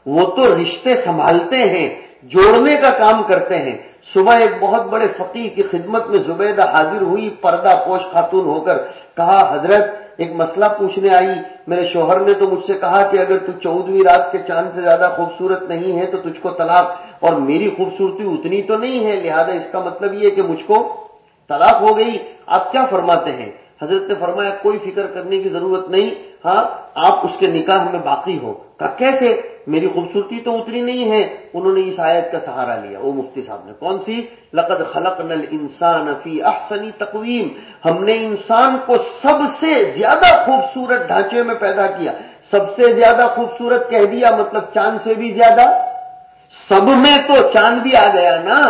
وہ تو رشتے سنبھالتے ہیں، جوڑنے کا کام کرتے ہیں۔ صبح ایک بہت بڑے فقیر کی خدمت میں زبیدہ حاضر ہوئی، پردہ پوش خاتون ہو کر کہا، حضرت ایک مسئلہ پوچھنے آئی، میرے شوہر نے تو مجھ سے کہا کہ اگر تو چودہویں رات کے چاند سے زیادہ خوبصورت نہیں ہے تو تجھ کو طلاق، اور میری خوبصورتی اتنی تو نہیں ہے، لہذا اس کا مطلب یہ کہ مجھ کو طلاق ہو گئی۔ آپ کیا فرماتے ہیں؟ حضرت نے فرمایا، کوئی فکر کرنے کی ضرورت نہیں۔ ہاں آپ اس کے نکاح میں باقی ہو۔ کہا، کیسے؟ میری خوبصورتی تو اتنی نہیں ہے۔ انہوں نے اس آیت کا سہارا لیا۔ وہ مفتی صاحب نے کون سی؟ لقد خلق نل انسان فی احسنی تقویم۔ ہم نے انسان کو سب سے زیادہ خوبصورت ڈھانچے میں پیدا کیا۔ سب سے زیادہ خوبصورت کہہ دیا مطلب چاند سے بھی زیادہ۔ سب میں تو چاند بھی آ گیا نا۔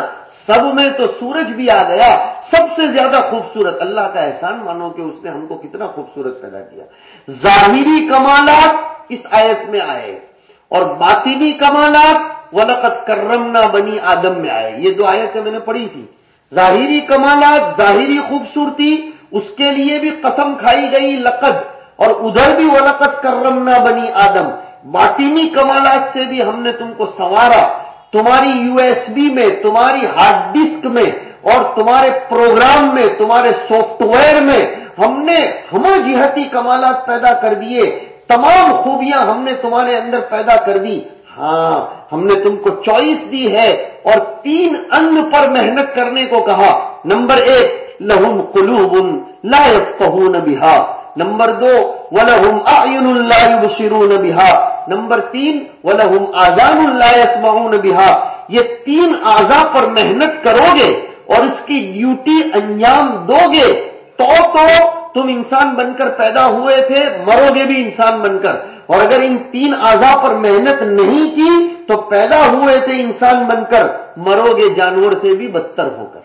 سب میں تو سورج بھی آ گیا۔ سب سے زیادہ خوبصورت۔ اللہ کا احسان مانو کہ اس نے ہم کو کتنا خوبصورت پیدا کیا۔ ظاہری کمالات اس آیت میں آئے۔ اور باطنی کمالات ولقت کرمنا بنی آدم میں آئے۔ یہ دو آیتیں میں نے پڑھی تھی۔ ظاہری کمالات، ظاہری خوبصورتی، اس کے لیے بھی قسم کھائی گئی لقد اور ادھر بھی ولقت کرمنا بنی آدم۔ باطینی کمالات سے بھی ہم نے تم کو سنوارا تمہاری یو ایس بی میں، تمہاری ہارڈ ڈسک میں اور تمہارے پروگرام میں، تمہارے سافٹ ویئر میں ہم نے ہم جہتی کمالات پیدا کر دیے۔ تمام خوبیاں ہم نے تمہارے اندر پیدا کر دی۔ ہاں ہم نے تم کو چوائس دی ہے اور تین انگ پر محنت کرنے کو کہا۔ نمبر ایک، لہم قلوب لا يفقهون بها نمبر دو، ولہم اعین لا يبصرون بها نمبر تین، ولہم آزان اللہ يسمعون بها یہ تین آزا پر محنت کرو گے اور اس کی ڈیوٹی انجام دو گے۔ تو تو تم انسان بن کر پیدا ہوئے تھے، مرو گے بھی انسان بن کر۔ اور اگر ان تین آزا پر محنت نہیں کی، تو پیدا ہوئے تھے انسان بن کر، مرو گے جانور سے بھی بدتر ہو کر۔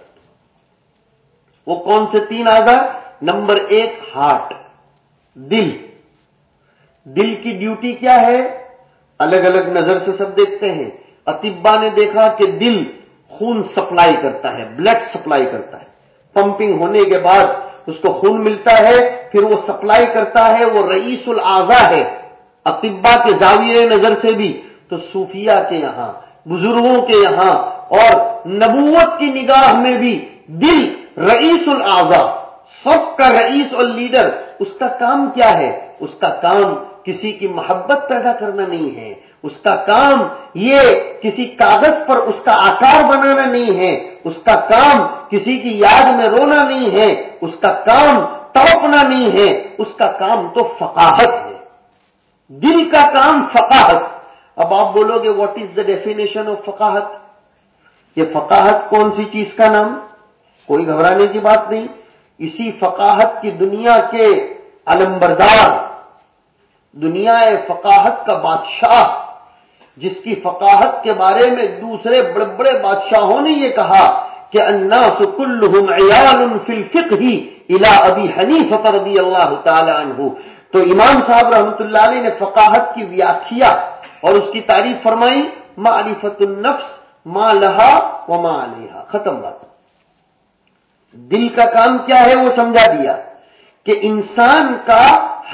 وہ کون سے تین آزا نمبر ایک، ہارٹ۔ دل۔ دل کی ڈیوٹی کیا ہے؟ الگ الگ نظر سے سب دیکھتے ہیں۔ اتبا نے دیکھا کہ دل خون سپلائی کرتا ہے، بلڈ سپلائی کرتا ہے۔ پمپنگ ہونے کے بعد اس کو خون ملتا ہے، پھر وہ سپلائی کرتا ہے، وہ رئیس الاضا ہے اتبا کے زاویے نظر سے بھی۔ تو صوفیہ کے یہاں، بزرگوں کے یہاں اور نبوت کی نگاہ میں بھی دل رئیس الاضا سب کا رئیس اور لیڈر، اس کا کام کیا ہے؟ اس کا کام کسی کی محبت پیدا کرنا نہیں ہے۔ اس کا کام یہ کسی کاغذ پر اس کا آکار بنانا نہیں ہے، اس کا کام کسی کی یاد میں رونا نہیں ہے، اس کا کام تڑپنا نہیں ہے، اس کا کام تو فقاہت ہے۔ دل کا کام فقاہت۔ اب آپ بولو گے what is the definition of فقاہت؟ یہ فقاہت کون سی چیز کا نام؟ کوئی گھبرانے کی بات نہیں۔ اسی فقاہت کی دنیا کے علمبردار، دنیا فقاہت کا بادشاہ۔ جس کی فقاہت کے بارے میں دوسرے بڑے بڑے بادشاہوں نے یہ کہا کہ الناس كلهم عيال في الفقه الى ابي حنیفه رضی اللہ تعالی عنہ۔ تو امام صاحب رحمت اللہ علیہ نے فقاہت کی ویاخیا اور اس کی تعریف فرمائی معرفت النفس، ما لہا و ما علیہا۔ ختم بات۔ دل کا کام کیا ہے وہ سمجھا دیا کہ انسان کا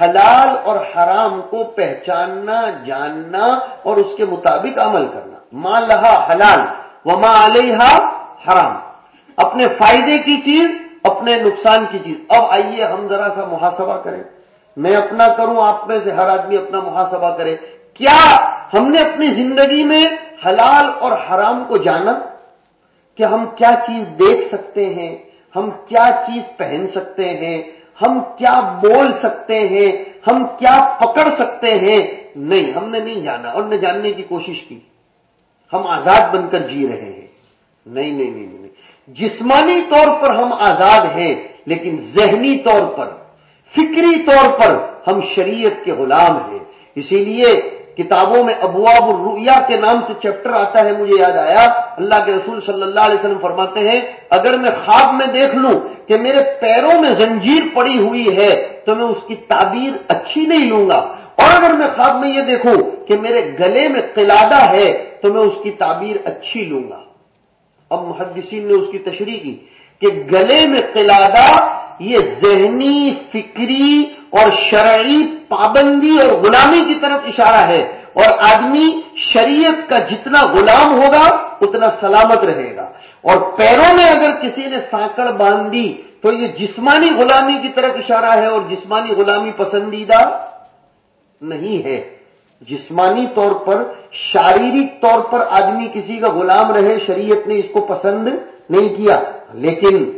حلال اور حرام کو پہچاننا، جاننا اور اس کے مطابق عمل کرنا۔ ماں لہا حلال و ماں علیہ حرام۔ اپنے فائدے کی چیز، اپنے نقصان کی چیز۔ اب آئیے ہم ذرا سا محاسبہ کریں۔ میں اپنا کروں، آپ میں سے ہر آدمی اپنا محاسبہ کرے۔ کیا ہم نے اپنی زندگی میں حلال اور حرام کو جانا؟ کہ ہم کیا چیز دیکھ سکتے ہیں؟ ہم کیا چیز پہن سکتے ہیں؟ ہم کیا بول سکتے ہیں؟ ہم کیا پکڑ سکتے ہیں؟ نہیں، ہم نے نہیں جانا اور نہ جاننے کی کوشش کی۔ ہم آزاد بن کر جی رہے ہیں۔ نہیں نہیں نہیں نہیں جسمانی طور پر ہم آزاد ہیں، لیکن ذہنی طور پر، فکری طور پر ہم شریعت کے غلام ہیں۔ اسی لیے کتابوں میں ابواب الرؤیا کے نام سے چیپٹر آتا ہے، مجھے یاد آیا۔ اللہ کے رسول صلی اللہ علیہ وسلم فرماتے ہیں، اگر میں خواب میں دیکھ لوں کہ میرے پیروں میں زنجیر پڑی ہوئی ہے، تو میں اس کی تعبیر اچھی نہیں لوں گا۔ اور اگر میں خواب میں یہ دیکھوں کہ میرے گلے میں قلادہ ہے، تو میں اس کی تعبیر اچھی لوں گا۔ اب محدثین نے اس کی تشریح کی کہ گلے میں قلادہ، یہ ذہنی، فکری اور شرعی پابندی اور غلامی کی طرف اشارہ ہے اور آدمی شریعت کا جتنا غلام ہوگا اتنا سلامت رہے گا۔ اور پیروں میں اگر کسی نے سانکڑ باندھی تو یہ جسمانی غلامی کی طرف اشارہ ہے اور جسمانی غلامی پسندیدہ نہیں ہے۔ جسمانی طور پر، شاریرک طور پر آدمی کسی کا غلام رہے، شریعت نے اس کو پسند نہیں کیا۔ لیکن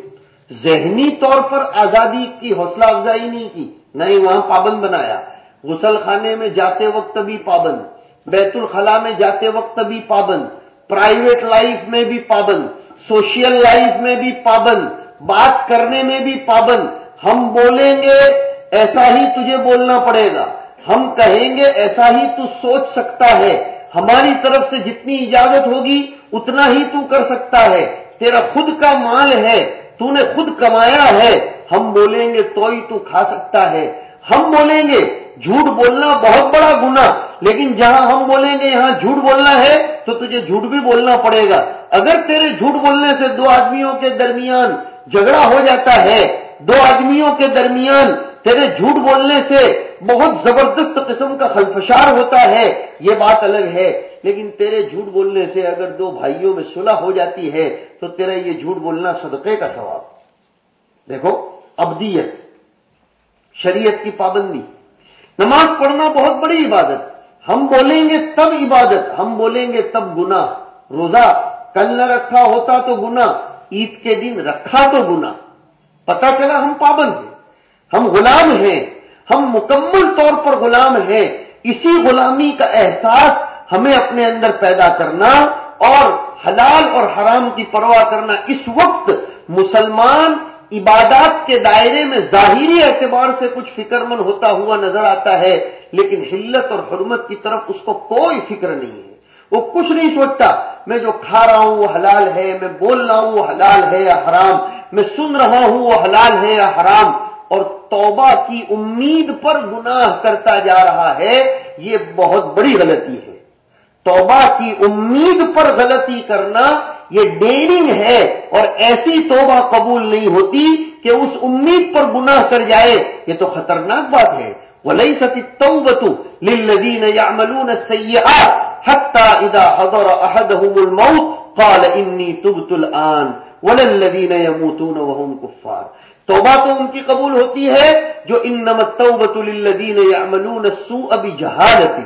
ذہنی طور پر آزادی کی حوصلہ افزائی نہیں کی۔ نہیں وہاں پابند بنایا۔ غسل خانے میں جاتے وقت بھی پابند بیت الخلاء میں جاتے وقت بھی پابند پرائیویٹ لائف میں بھی پابند سوشل لائف میں بھی پابند، بات کرنے میں بھی پابند۔ ہم بولیں گے، ایسا ہی تجھے بولنا پڑے گا۔ ہم کہیں گے، ایسا ہی تو سوچ سکتا ہے۔ ہماری طرف سے جتنی اجازت ہوگی، اتنا ہی تو کر سکتا ہے۔ تیرا خود کا مال ہے۔ تو نے خود کمایا ہے، ہم بولیں گے تو ہی تو کھا سکتا ہے۔ ہم بولیں گے جھوٹ بولنا بہت بڑا گنا لیکن جہاں ہم بولیں گے یہاں جھوٹ بولنا ہے، تو تجھے جھوٹ بھی بولنا پڑے گا۔ اگر تیرے جھوٹ بولنے سے دو آدمیوں کے درمیان جھگڑا ہو جاتا ہے، دو آدمیوں کے درمیان تیرے جھوٹ بولنے سے بہت زبردست قسم کا خلفشار ہوتا ہے، یہ بات الگ ہے۔ لیکن تیرے جھوٹ بولنے سے اگر دو بھائیوں میں صلح ہو جاتی ہے، تو تیرا یہ جھوٹ بولنا صدقے کا ثواب۔ دیکھو، ابدیت، شریعت کی پابندی۔ نماز پڑھنا بہت بڑی عبادت۔ ہم بولیں گے تب عبادت، ہم بولیں گے تب گنا روزہ کل نہ رکھا ہوتا تو گنا عید کے دن رکھا تو گنا پتا چلا ہم پابند ہیں۔ ہم غلام ہیں، ہم مکمل طور پر غلام ہیں۔ اسی غلامی کا احساس ہمیں اپنے اندر پیدا کرنا اور حلال اور حرام کی پرواہ کرنا، اس وقت مسلمان عبادات کے دائرے میں ظاہری اعتبار سے کچھ فکر مند ہوتا ہوا نظر آتا ہے، لیکن حلت اور حرمت کی طرف اس کو کوئی فکر نہیں ہے۔ وہ کچھ نہیں سوچتا، میں جو کھا رہا ہوں وہ حلال ہے، میں بول رہا ہوں وہ حلال ہے یا حرام، میں سن رہا ہوں وہ حلال ہے یا حرام۔ اور توبہ کی امید پر گناہ کرتا جا رہا ہے، یہ بہت بڑی غلطی ہے۔ توبہ کی امید پر غلطی کرنا، یہ ڈیرنگ ہے اور ایسی توبہ قبول نہیں ہوتی کہ اس امید پر گناہ کر جائے۔ یہ تو خطرناک بات ہے۔ ولی ستی تو للذین یعملون السیئات حتی اذا حضر احدهم الموت قال انی تبت الان وللذین یموتون وهم کفار توبہ تو ان کی قبول ہوتی ہے جو انما التوبت للذین یعملون السوء بجہالت۔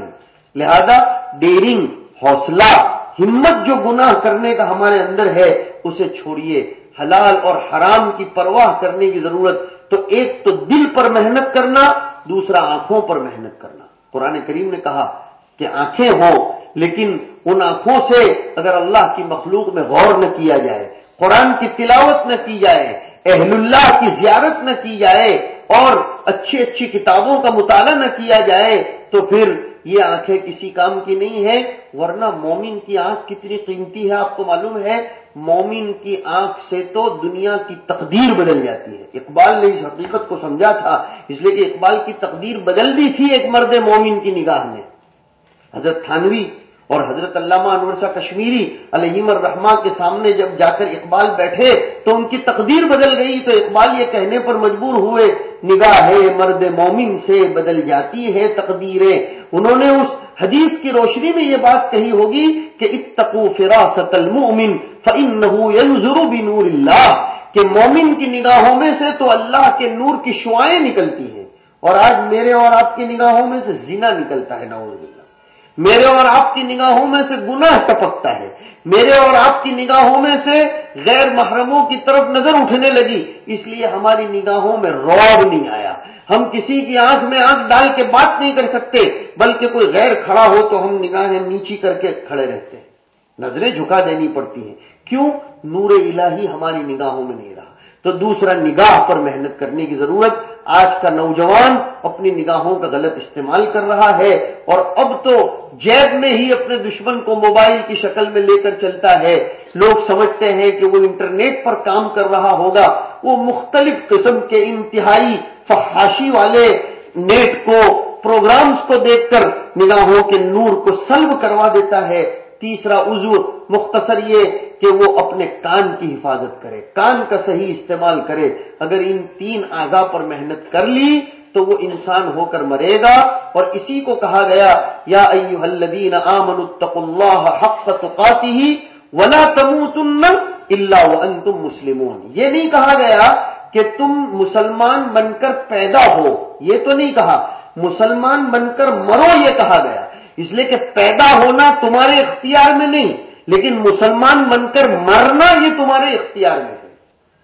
لہذا ڈیرنگ، حوصلہ، ہمت جو گناہ کرنے کا ہمارے اندر ہے، اسے چھوڑیے۔ حلال اور حرام کی پرواہ کرنے کی ضرورت۔ تو ایک تو دل پر محنت کرنا، دوسرا آنکھوں پر محنت کرنا۔ قرآن کریم نے کہا کہ آنکھیں ہوں، لیکن ان آنکھوں سے اگر اللہ کی مخلوق میں غور نہ کیا جائے، قرآن کی تلاوت نہ کی جائے اہل اللہ کی زیارت نہ کی جائے اور اچھی اچھی کتابوں کا مطالعہ نہ کیا جائے تو پھر یہ آنکھیں کسی کام کی نہیں ہے ورنہ مومن کی آنکھ کتنی قیمتی ہے آپ کو معلوم ہے؟ مومن کی آنکھ سے تو دنیا کی تقدیر بدل جاتی ہے۔ اقبال نے اس حقیقت کو سمجھا تھا، اس لیے کہ اقبال کی تقدیر بدل دی تھی ایک مرد مومن کی نگاہ نے حضرت تھانوی اور حضرت علامہ انور شاہ کشمیری علیہم الرحمہ کے سامنے جب جا کر اقبال بیٹھے تو ان کی تقدیر بدل گئی تو اقبال یہ کہنے پر مجبور ہوئے، نگاہ مرد مومن سے بدل جاتی ہے تقدیریں۔ انہوں نے اس حدیث کی روشنی میں یہ بات کہی ہوگی کہ اتقو فراست المؤمن فانه ينظر بنور اللہ۔ کہ مومن کی نگاہوں میں سے تو اللہ کے نور کی شعائیں نکلتی ہیں۔ اور آج میرے اور آپ کی نگاہوں میں سے زنا نکلتا ہے، نعوذ میرے اور آپ کی نگاہوں میں سے گناہ ٹپکتا ہے۔ میرے اور آپ کی نگاہوں میں سے غیر محرموں کی طرف نظر اٹھنے لگی۔ اس لیے ہماری نگاہوں میں روب نہیں آیا۔ ہم کسی کی آنکھ میں آنکھ ڈال کے بات نہیں کر سکتے، بلکہ کوئی غیر کھڑا ہو تو ہم نگاہیں نیچی کر کے کھڑے رہتے ہیں۔ نظریں جھکا دینی پڑتی ہیں۔ کیوں؟ نور الہی ہماری نگاہوں میں نہیں رہا۔ تو دوسرا نگاہ پر محنت کرنے کی ضرورت آج کا نوجوان اپنی نگاہوں کا غلط استعمال کر رہا ہے اور اب تو جیب میں ہی اپنے دشمن کو موبائل کی شکل میں لے کر چلتا ہے۔ لوگ سمجھتے ہیں کہ وہ انٹرنیٹ پر کام کر رہا ہوگا۔ وہ مختلف قسم کے انتہائی فحاشی والے نیٹ کو، پروگرامز کو دیکھ کر نگاہوں کے نور کو سلب کروا دیتا ہے۔ تیسرا عضو مختصر یہ کہ وہ اپنے کان کی حفاظت کرے، کان کا صحیح استعمال کرے۔ اگر ان تین آگا پر محنت کر لی تو وہ انسان ہو کر مرے گا۔ اور اسی کو کہا گیا، یا ایوہ الذین آمنوا اتقوا اللہ حق تقاته ولا تموتن الا وانتم مسلمون۔ یہ نہیں کہا گیا کہ تم مسلمان بن کر پیدا ہو، یہ تو نہیں کہا۔ مسلمان بن کر مرو، یہ کہا گیا۔ اس لیے کہ پیدا ہونا تمہارے اختیار میں نہیں، لیکن مسلمان بن کر مرنا یہ تمہارے اختیار میں ہے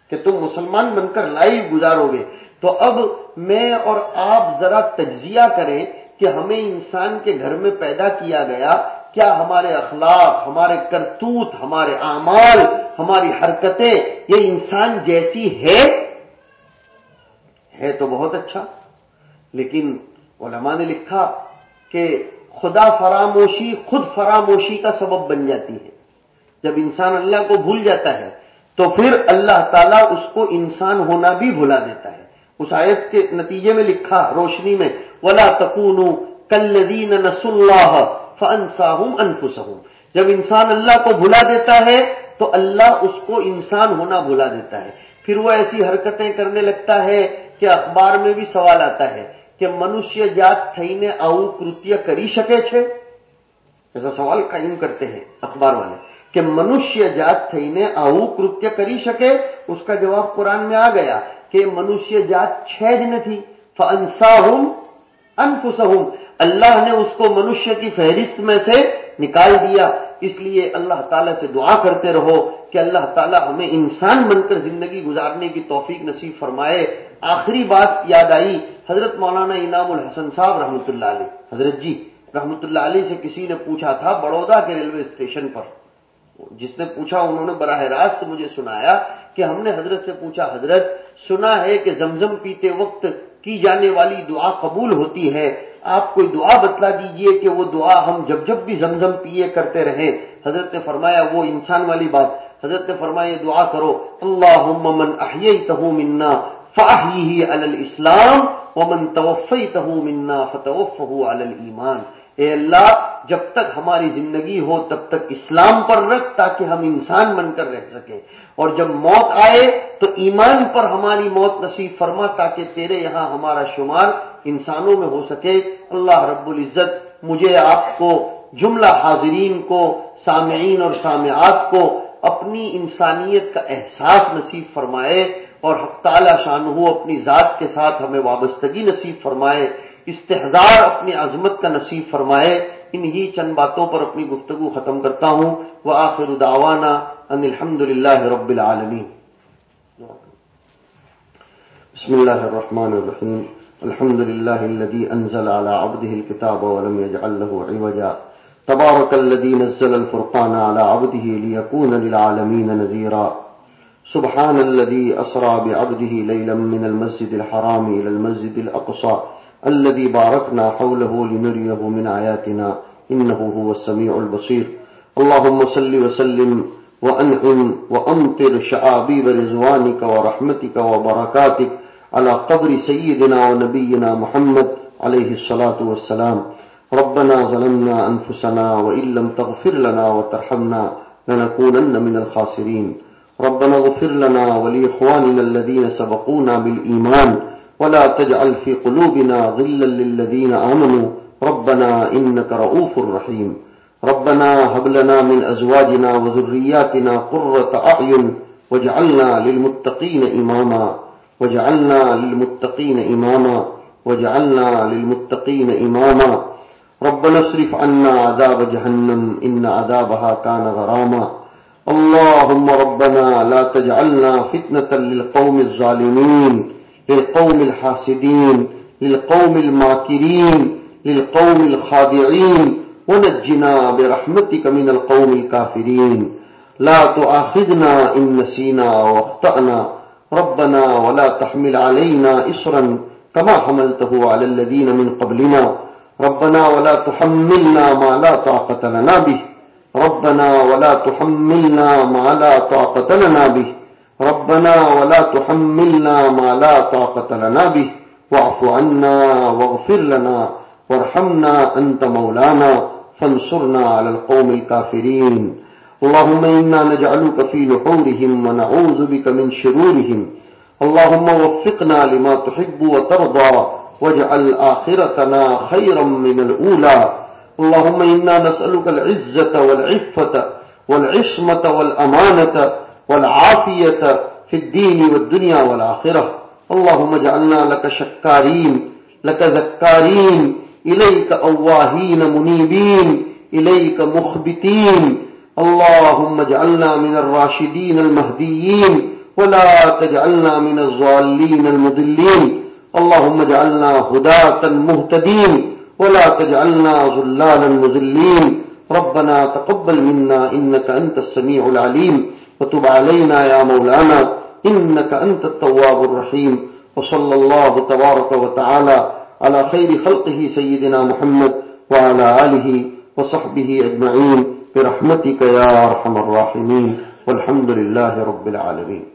کہ تم مسلمان بن کر لائف گزارو گے۔ تو اب میں اور آپ ذرا تجزیہ کریں کہ ہمیں انسان کے گھر میں پیدا کیا گیا۔ کیا ہمارے اخلاق، ہمارے کرتوت، ہمارے اعمال، ہماری حرکتیں یہ انسان جیسی ہے ہے تو بہت اچھا لیکن علماء نے لکھا کہ خدا فراموشی خود فراموشی کا سبب بن جاتی ہے۔ جب انسان اللہ کو بھول جاتا ہے، تو پھر اللہ تعالیٰ اس کو انسان ہونا بھی بھلا دیتا ہے۔ اس آیت کے نتیجے میں لکھا، روشنی میں، ولا تکون کلین نس اللہ فنساہم انفسہم جب انسان اللہ کو بھلا دیتا ہے، تو اللہ اس کو انسان ہونا بھلا دیتا ہے۔ پھر وہ ایسی حرکتیں کرنے لگتا ہے کہ اخبار میں بھی سوال آتا ہے۔ કે મનુષ્ય જાત થઈને આવું કૃત્ય કરી શકે છે? એનો સવાલ કાયમ કરતે હૈ، અખબાર વાલે. کہ મનુષ્ય જાત થઈને આવું કૃત્ય કરી શકે? ઉસકા જવાબ કુરાન મેં આ ગયા કે મનુષ્ય જાત છે જ નથી. ફંસાહુમ انفسہم اللہ نے اس کو منشیہ کی فہرست میں سے نکال دیا اس لیے اللہ تعالیٰ سے دعا کرتے رہو کہ اللہ تعالیٰ ہمیں انسان بن کر زندگی گزارنے کی توفیق نصیب فرمائے آخری بات یاد آئی، حضرت مولانا انعام الحسن صاحب رحمۃ اللہ علیہ۔ حضرت جی رحمۃ اللہ علیہ سے کسی نے پوچھا تھا بڑودا کے ریلوے اسٹیشن پر۔ جس نے پوچھا، انہوں نے براہ راست مجھے سنایا کہ ہم نے حضرت سے پوچھا، حضرت، سنا ہے کہ زمزم پیتے وقت کی جانے والی دعا قبول ہوتی ہے۔ آپ کوئی دعا بتلا دیجیے کہ وہ دعا ہم جب جب بھی زمزم پیے کرتے رہیں۔ حضرت نے فرمایا، وہ انسان والی بات۔ حضرت نے فرمایا دعا کرو اللہ من احییتہ منا۔ فاہی الاسلام ومن توفیتہ منا فتوفہ علی الایمان اے اللہ، جب تک ہماری زندگی ہو، تب تک اسلام پر رکھ تاکہ ہم انسان بن کر رہ سکیں۔ اور جب موت آئے، تو ایمان پر ہماری موت نصیب فرما تاکہ تیرے یہاں ہمارا شمار انسانوں میں ہو سکے۔ اللہ رب العزت مجھے آپ کو، جملہ حاضرین کو، سامعین اور سامعات کو اپنی انسانیت کا احساس نصیب فرمائے۔ اور حق تعالی شان ہو اپنی ذات کے ساتھ ہمیں وابستگی نصیب فرمائے استحزار اپنی عظمت کا نصیب فرمائے۔ انہی چند باتوں پر اپنی گفتگو ختم کرتا ہوں۔ وہ آخر داوانا ان الحمد للہ رب العالمین۔ بسم اللہ الرحمن الرحیم۔ الحمد للہ الذي انزل على عبده الكتاب ولم يجعل له عوجا۔ تبارك الذي نزل الفرقان على عبده ليكون للعالمين نذيرا سبحان الذي أسرى بعبده ليلا من المسجد الحرام إلى المسجد الأقصى الذي باركنا حوله لنريه من آياتنا إنه هو السميع البصير. اللهم صل وسلم وأنعم وأمطر شعابيب رزوانك ورحمتك وبركاتك على قبر سيدنا ونبينا محمد عليه الصلاة والسلام. ربنا ظلمنا أنفسنا وإن لم تغفر لنا وترحمنا لنكونن من الخاسرين. ربنا اغفر لنا ولإخواننا الذين سبقونا بالإيمان ولا تجعل في قلوبنا غلا للذين آمنوا ربنا إنك رؤوف رحيم. ربنا هب لنا من أزواجنا وذرياتنا قرة أعين واجعلنا للمتقين إماما. واجعلنا للمتقين إماما. واجعلنا للمتقين إماما. ربنا اصرف عنا عذاب جهنم إن عذابها كان غراما. اللهم ربنا لا تجعلنا فتنة للقوم الظالمين، للقوم الحاسدين، للقوم الماكرين، للقوم الخادعين، ونجنا برحمتك من القوم الكافرين. لا تؤاخذنا إن نسينا واخطأنا ربنا ولا تحمل علينا إسرا كما حملته على الذين من قبلنا. ربنا ولا تحملنا ما لا طاقة لنا به. ربنا ولا تحملنا ما لا طاقة لنا به. ربنا ولا تحملنا ما لا طاقة لنا به. واعف عنا واغفر لنا وارحمنا أنت مولانا. فانصرنا على القوم الكافرين. اللهم إنا نجعلك في نحورهم ونعوذ بك من شرورهم. اللهم وفقنا لما تحب وترضى. واجعل آخرتنا خيرا من الأولى. اللهم إنا نسألك العزة والعفة والعصمة والأمانة والعافية في الدين والدنيا والآخرة. اللهم اجعلنا لك شكارين، لك ذكارين، إليك أواهين منيبين، إليك مخبتين. اللهم اجعلنا من الراشدين المهديين، ولا تجعلنا من الظالين المضلين. اللهم اجعلنا هداة مهتدين ولا تجعلنا ظلالا مذلين. ربنا تقبل منا إنك أنت السميع العليم. وتب علينا يا مولانا إنك أنت التواب الرحيم. وصلى الله تبارك وتعالى على خير خلقه سيدنا محمد وعلى آله وصحبه أجمعين. برحمتك يا رحم الراحمين. والحمد لله رب العالمين.